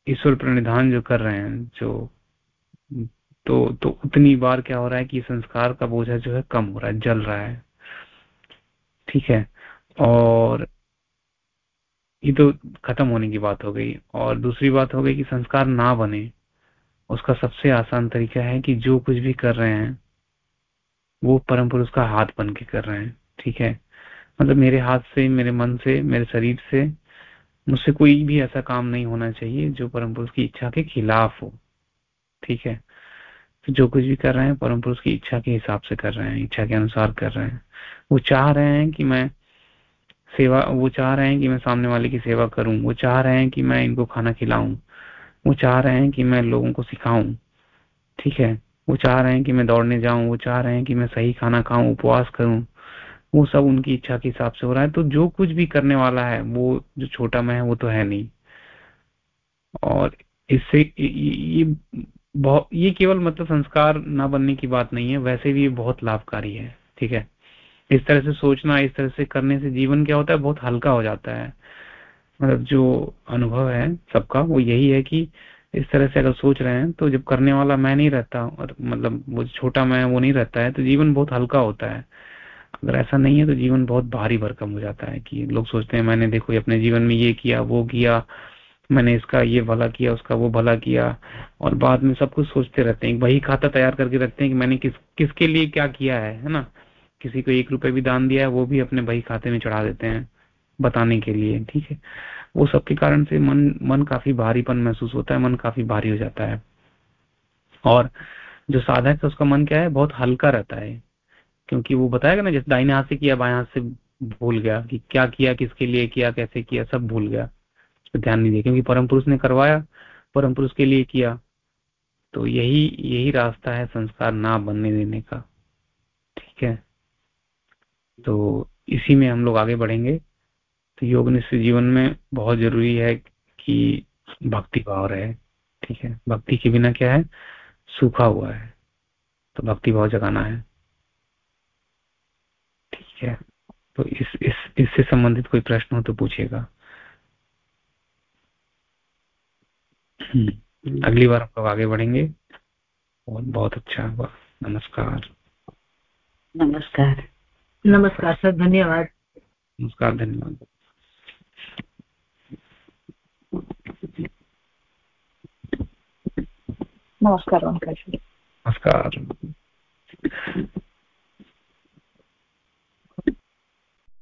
S1: ईश्वर प्रणिधान जो कर रहे हैं, जो तो तो उतनी बार क्या हो रहा है कि संस्कार का बोझा जो है कम हो रहा है, जल रहा है। ठीक है? और ये तो खत्म होने की बात हो गई। और दूसरी बात हो गई कि संस्कार ना बने, उसका सबसे आसान तरीका है कि जो कुछ भी कर रहे हैं, वो परम पुरुष का हाथ बन के कर रहे हैं, ठीक है? मतलब मेरे हाथ से, मेरे मन से, मेरे शरीर से मुझसे कोई भी ऐसा काम नहीं होना चाहिए जो परम पुरुष की इच्छा के खिलाफ हो, ठीक है? तो जो कुछ भी कर रहे हैं, परम पुरुष की इच्छा के हिसाब से कर रहे हैं, इच्छा के अनुसार कर रहे हैं। वो चाह रहे हैं कि मैं सेवा, वो चाह रहे हैं कि मैं सामने वाले की सेवा करूँ, वो चाह रहे हैं कि मैं इनको खाना खिलाऊं, वो चाह रहे हैं कि मैं लोगों को सिखाऊं, ठीक है? वो चाह रहे हैं कि मैं दौड़ने जाऊँ, वो चाह रहे हैं कि मैं सही खाना खाऊं, उपवास करूँ, वो सब उनकी इच्छा के हिसाब से हो रहा है। तो जो कुछ भी करने वाला है, वो जो छोटा मैं है, वो तो है नहीं। और इससे ये बहुत, ये केवल मतलब संस्कार ना बनने की बात नहीं है, वैसे भी ये बहुत लाभकारी है, ठीक है? इस तरह से सोचना, इस तरह से करने से जीवन क्या होता है? बहुत हल्का हो जाता है। मतलब जो अनुभव है सबका, वो यही है कि इस तरह से अगर सोच रहे हैं तो जब करने वाला मैं नहीं रहता, और मतलब वो छोटा मैं, वो नहीं रहता है तो जीवन बहुत हल्का होता है। अगर ऐसा नहीं है तो जीवन बहुत भारी भरकम हो जाता है कि लोग सोचते हैं, मैंने देखो अपने जीवन में ये किया, वो किया, मैंने इसका ये भला किया, उसका वो भला किया, और बाद में सब कुछ सोचते रहते हैं। वही खाता तैयार करके रखते हैं कि मैंने किस, किसके लिए क्या किया है है ना? किसी को एक रुपए भी दान दिया है, वो भी अपने वही खाते में चढ़ा देते हैं बताने के लिए, ठीक है? वो सबके कारण से मन मन काफ़ी भारीपन महसूस होता है, मन काफ़ी भारी हो जाता है। और जो साधक है, उसका मन क्या है? बहुत हल्का रहता है, क्योंकि वो बताएगा ना, जैसे दाइने हाथ से किया, बाएँ हाथ से भूल गया कि क्या किया, किसके लिए किया, कैसे किया, सब भूल गया। पर ध्यान नहीं दिया, क्योंकि परम पुरुष ने करवाया, परम पुरुष के लिए किया। तो यही यही रास्ता है संस्कार ना बनने देने का, ठीक है? तो इसी में हम लोग आगे बढ़ेंगे। तो योग निश्चित जीवन में बहुत ज़रूरी है कि भक्ति भाव रहे ठीक है? भक्ति के बिना क्या है? सूखा हुआ है। तो भक्ति भाव जगाना है। ठीक है? तो इस इस इससे संबंधित कोई प्रश्न हो तो पूछेगा हम्म, अगली बार हम लोग आगे बढ़ेंगे। और बहुत अच्छा हुआ। नमस्कार।
S5: नमस्कार।
S3: नमस्कार सर धन्यवाद।
S1: नमस्कार धन्यवाद।
S4: नमस्कार नमस्कार
S1: नमस्कार।